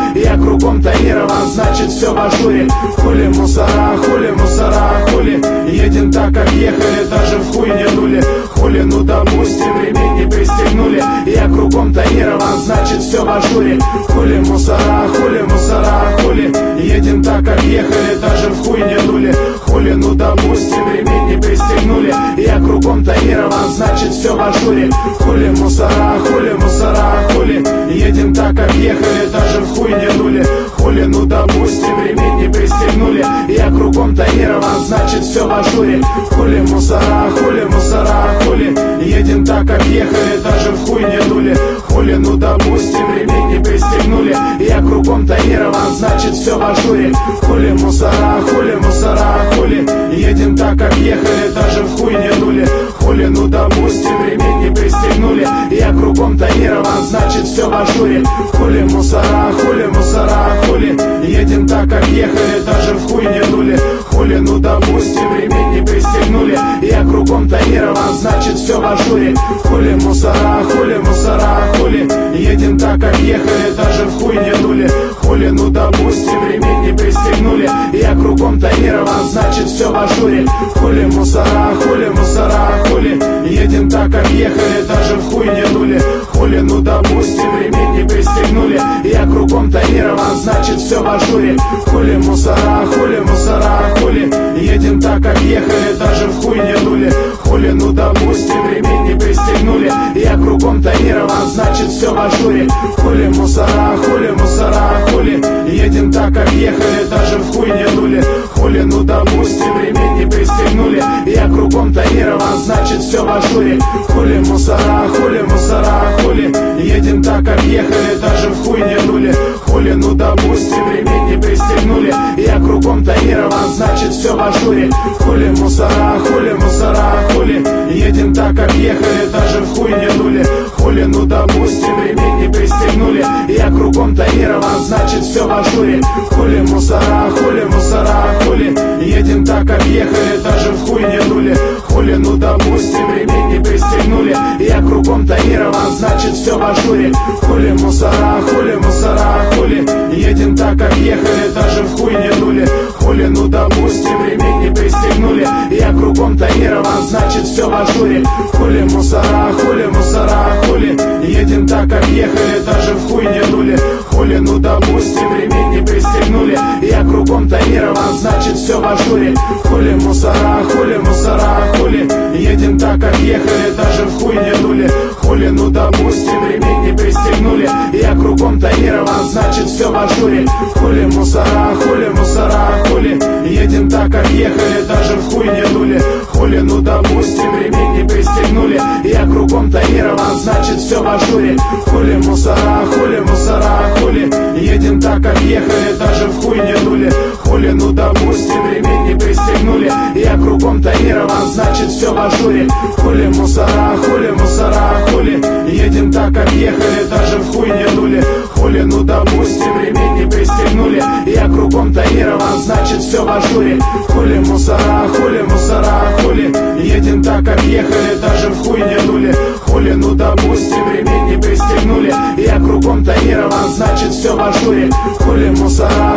Я кругом тонирован, значит все в ажуре. Хули мусора, хули мусора, хули Едем так, как ехали, даже в хуй не дули. Хули, ну допустим, ремень не пристегнули. Я кругом тонирован, значит все в ажуре. Хули мусора, хули мусора, хули Едем так, как ехали, даже в хуй не дули. Хули, ну допустим, ремень не пристегнули. Я кругом тонирован, значит все в ажуре. Хули мусора, хули мусора, хули Едем так, как ехали, даже в хуй не дули Oh. Хули, ну допустим, ремень не пристегнули. Я кругом тонирован, значит все в ажуре. Хули мусора, хули мусора, хули. Едем так, как ехали, даже в хуй не дули. Хули, ну допустим, ремень не пристегнули. Я кругом тонирован, значит все в ажуре. Хули мусора, хули мусора, хули. Едем так, как ехали, даже в хуй не дули. Хули, ну допустим, ремень не пристегнули. Я кругом тонирован, значит все в ажуре. Хули мусора, хули мусора, хули Едем так, как ехали, даже в хуй не дули. Хули, ну допустим, ремень не пристегнули. Я кругом тонирован, значит все в ажуре. Хули мусора, хули мусора, хули. Едем так, как ехали, даже в хуй не дули. Хули, ну допустим, ремень не пристегнули. Я кругом тонирован, значит все в ажуре. Хули мусора, хули мусора, хули. Едем так, как ехали, даже в хуй не дули Хули, ну допустим, ремень не пристегнули. Я кругом тонирован, значит все в ажуре. Хули мусора, хули мусора, хули. Едем так, как ехали, даже в хуй не дули. Хули, ну допустим, ремень не пристегнули. Я кругом тонирован, значит все в ажуре. Хули мусора, хули мусора, хули. Едем так, как ехали, даже в хуй не дули. Хули, ну допустим, ремень не пристегнули. Я кругом тонирован, значит все в ажуре. Хули мусора, хули мусора, хули Едем так, как ехали, даже в хуй не дули Хули, ну допустим, ремень не пристегнули. Я кругом тонирован, значит все в ажуре. Хули мусора, хули мусора, хули. Едем так, как ехали, даже в хуй не дули Хули, ну допустим, ремень не пристегнули. Я кругом тонирован, значит все в ажуре. Хули мусора, хули мусора, хули. Едем так, как ехали, даже в хуй не дули Хули, ну допустим, ремень не пристегнули. Я кругом тонирован, значит все в ажуре. Хули мусора, хули мусора, хули. Едем так, как ехали, даже в хуй не дули. Хули, ну допустим, ремень не пристегнули. Я кругом тонирован, значит все в ажуре. Хули мусора, хули мусора, хули. Едем так, как ехали, даже в хуй не дули. Хули, ну допустим, ремень не пристегнули. Я кругом тонирован, значит все в ажуре. Хули мусора, хули мусора, хули Едем так, как ехали, даже в хуй не дули. Хули, ну допустим, ремень не пристегнули. Я кругом тонирован, значит все в ажуре. Хули мусора, хули мусора, хули. Едем так, как ехали, даже в хуй не дули. Хули, ну допустим, ремень не пристегнули. Я кругом тонирован, значит все в ажуре. Хули мусора, хули мусора, хули. Едем так, как ехали, даже в хуй не дули. Хули, ну допустим, ремень не пристегнули. Я кругом тонирован, значит все в ажуре. Хули мусора, хули мусора, хули. Едем так, как ехали, даже в хуй не дули. Хули, ну допустим, ремень не пристегнули. Я кругом тонирован, значит все в ажуре. Хули мусора, хули мусора, хули. Едем так, как ехали, даже в хуй не дули. Хули, ну допустим, ремень не пристегнули. Я кругом тонирован, значит все в ажуре. Хули мусора,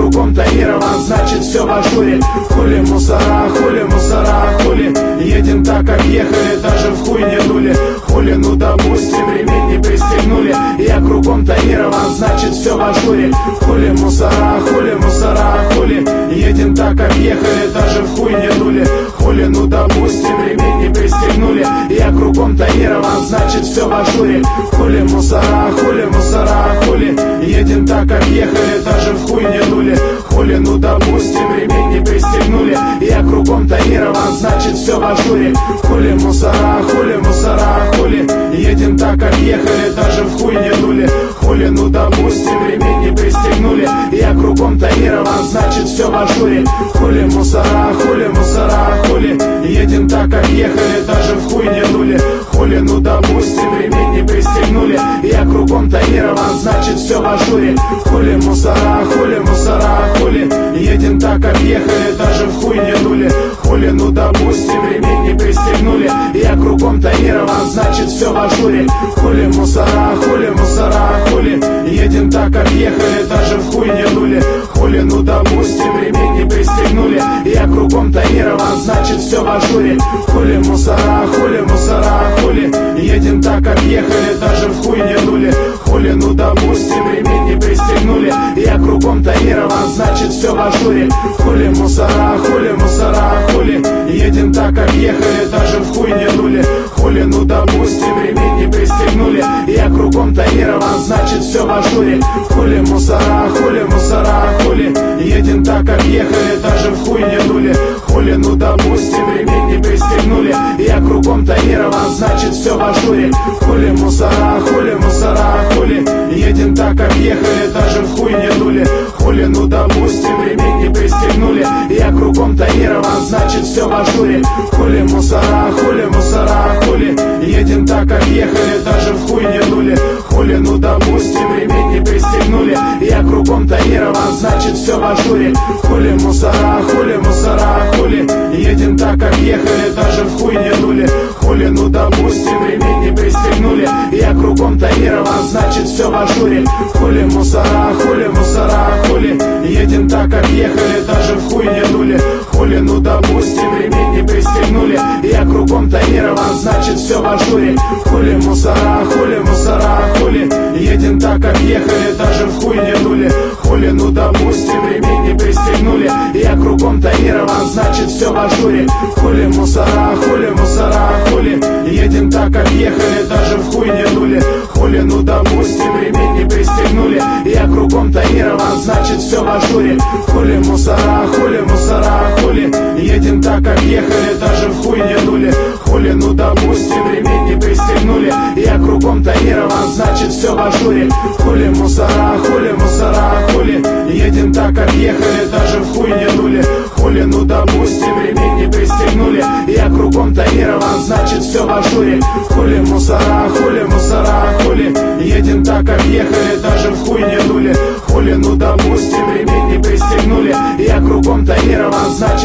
кругом тонирован, значит все в ажуре. Хули мусора, хули мусора, хули. Едем так, как ехали, даже в хуй не дули. Хули, ну допустим, ремень не пристегнули. Я кругом тонирован, значит все в ажуре. Хули мусора, хули мусора, хули. Едем так, как ехали, даже в хуй не дули. Хули, ну допустим, ремень не пристегнули. Я кругом тонирован, значит все в ажуре. Хули мусора, хули мусора, хули. Едем так, как ехали, даже в хуй не дули Хули, ну допустим, ремень не пристегнули. Я кругом тонирован, значит все в ажуре. Хули мусора, хули мусора, хули Едем так, как ехали, даже в хуй не дули Хули, ну допустим, ремень не пристегнули. Я кругом тонирован, значит все в ажуре. Хули мусора, хули мусора, хули Едем так, как ехали, даже в хуй не дули. Хули, ну допустим, ремень не пристегнули. Я кругом тонирован, значит все в ажуре. Хули мусора, хули мусора, хули Едем так, как ехали, даже в хуй не дули. Хули, ну допустим, ремень не пристегнули. Я кругом тонирован, значит все в ажуре. Хули мусора, хули мусора, хули Едем так, как ехали, даже в хуй не дули. Хули, ну допустим, ремень не пристегнули. Я кругом тонирован, значит все в ажуре. Хули мусора, хули мусора, хули. Едем так, как ехали, даже в хуй не дули. Хули, ну допустим, ремень не пристегнули. Я кругом тонирован, значит все в ажуре. Хули мусора, хули мусора, хули. Едем так, как ехали, даже в хуй не дули. Хули, ну допустим, ремень не пристегнули. Я кругом тонирован, значит все в ажуре. Хули мусора, хули мусора, хули Едем так, как ехали, даже в хуй не дули. Хули, ну допустим, ремень не пристегнули. Я кругом тонирован, значит все в ажуре. Хули мусора, хули мусора, хули Едем так, как ехали, даже в хуй не дули. Хули, ну допустим, ремень не пристегнули. Я кругом тонирован, значит все в ажуре. Хули мусора, хули мусора, хули Едем так, как ехали, даже в хуй не дули. Хули, ну допустим, ремень не пристегнули. Я кругом тонирован, значит все в ажуре. Хули мусора, хули мусора, хули. Едем так, как ехали, даже в хуй не дули. Хули, ну допустим, ремень не пристегнули. Я кругом тонирован, значит все в ажуре. Хули мусора, хули мусора, хули. Едем так, как ехали, даже в хуй не дули Хули, ну допустим, ремень не пристегнули. Я кругом тонирован, значит все в ажуре. Хули мусора, хули мусора, хули Едем так, как ехали, даже в хуй не дули. Хули, ну допустим, ремень не пристегнули. Я кругом тонирован, значит все в ажуре. Хули мусора, хули мусора, хули Едем так, как ехали, даже в хуй не дули. Хули, ну допустим, ремень не пристегнули. Я кругом тонирован, значит все в ажуре. Хули мусора, хули мусора, хули Едем так, как ехали, даже в хуй не дули. Хули, ну допустим, ремень не пристегнули. Я кругом тонирован, значит все в ажуре. Хули мусора, хули мусора, хули. Едем так, как ехали, даже в хуй не дули. Хули, ну допустим, ремень не пристегнули. Я кругом тонирован, значит все в ажуре. Хули мусора, хули мусора, хули. Едем так, как ехали, даже в хуй не дули. Хули, ну допустим, ремень не пристегнули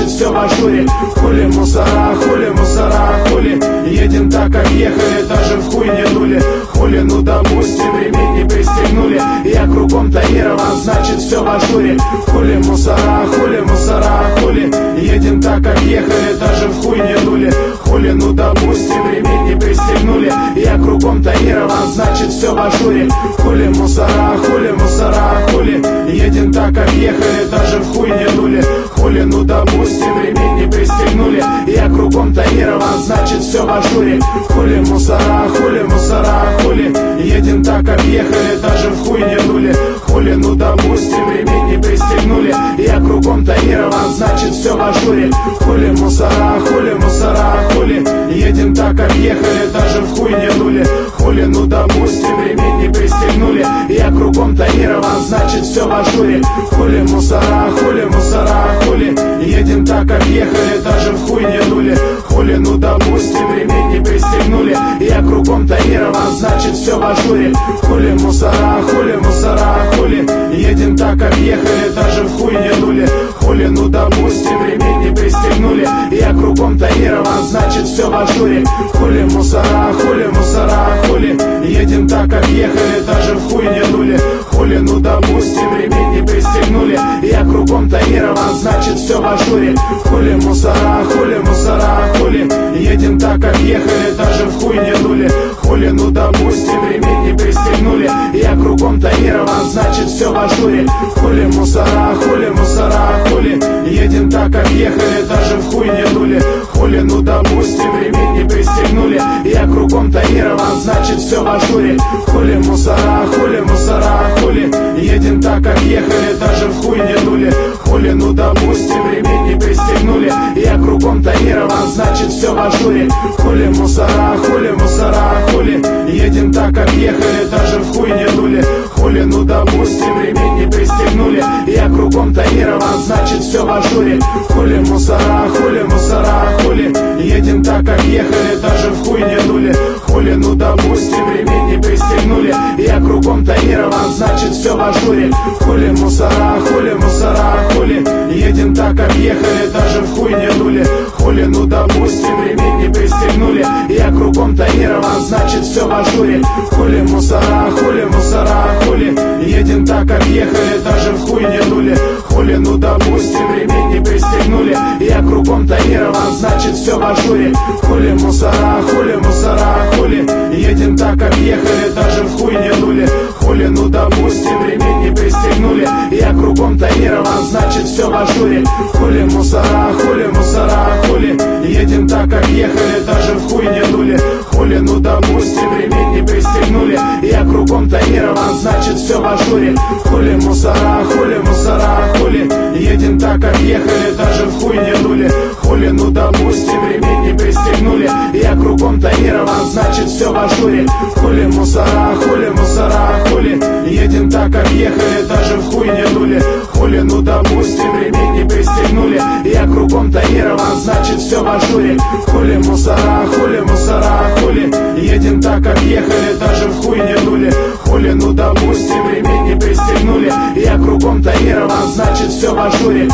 значит все в ажуре. Хули мусора, хули мусора, хули. Едем так, как ехали, даже в хуй не дули Хули, ну допустим, ремень не пристегнули. Я кругом тонирован, значит все в ажуре. Хули мусора, хули мусора, хули. Едем так, как ехали, даже в хуй не дули. Хули, ну допустим, ремень не пристегнули. Я кругом тонирован, значит все в ажуре. Хули мусора, хули мусора, хули. Едем так, как ехали, даже в хуй не дули. Хули, ну допустим, ремень не пристегнули. Я кругом тонирован, значит все в ажуре. Хули мусора, хули мусора, хули Едем так, как ехали, даже в хуй не дули Хули, ну допустим, ремень не пристегнули. Я кругом тонирован, значит все в ажуре. Хули мусора, хули мусора, хули. Едем так, как ехали, даже в хуй не дули Хули, ну допустим, ремень не пристегнули. Я кругом тонирован, значит все в ажуре. Хули мусора, хули мусора, хули. Едем так, как ехали, даже в хуй не дули Хули, ну допустим, ремень не пристегнули. Я кругом тонирован, значит все в ажуре. Хули мусора, хули мусора, хули Едем так, как ехали, даже в хуй не дули. Хули, ну допустим, ремень не пристегнули. Я кругом тонирован, значит все в ажуре. Хули мусора, хули мусора, хули Едем так, как ехали, даже в хуй не дули Хули, ну допустим, ремень не пристегнули. Я кругом тонирован, значит все в ажуре. Хули мусора, хули мусора, хули. Едем так, как ехали, даже в хуй не дули. Хули, ну допустим, ремень не пристегнули. Я кругом тонирован, значит все в ажуре. Хули мусора, хули мусора, хули. Едем так, как ехали, даже в хуй не дули. Хули, ну допустим, ремень не пристегнули. Я кругом тонирован, значит все в ажуре. Хули мусора, хули мусора, хули. Едем так, как ехали, даже в хуй не дули. Хули, ну допустим, ремень не пристегнули. Я кругом тонирован, значит все в ажуре. Хули мусора, хули мусора, хули. Едем так, как ехали, даже в хуй не дули. Хули, ну допустим, ремень не пристегнули. Я кругом тонирован, значит все в ажуре. Хули мусора, хули мусора, хули. Едем так, как ехали, даже в хуй не дули Хули, ну допустим, ремень не пристегнули. Я кругом тонирован, значит все в ажуре. Хули мусора, хули мусора, хули. Едем так, как ехали, даже в хуй не дули. Хули, ну допустим, ремень не пристегнули. Я кругом тонирован, значит все в ажуре. Хули мусора, хули мусора, хули. Едем так, как ехали, даже в хуй не дули. Хули, ну допустим, ремень не пристегнули. Я кругом тонирован, значит все в ажуре. Хули мусора, хули мусора, хули Едем так, как ехали, даже в хуй не дули Хули, ну допустим, ремень не пристегнули. Я кругом тонирован, значит все в ажуре. Хули мусора, хули мусора, хули. Едем так, как ехали, даже в хуй не дули Хули, ну допустим, ремень не пристегнули. Я кругом тонирован, значит все в ажуре. Хули мусора, хули мусора, хули. Едем так, как ехали, даже в хуй не дули Хули, ну допустим, ремень не пристегнули. Я кругом тонирован значит все в ажуре. Хули мусора, хули мусора, хули. Едем так, как ехали, даже в хуй не дули. Хули, ну допустим, ремень не пристегнули. Я кругом тонирован, значит все в ажуре. Хули мусора, хули мусора, хули. Едем так, как ехали, даже в хуй не дули. Хули, ну допустим, ремень не пристегнули. Я кругом тонирован, значит все в ажуре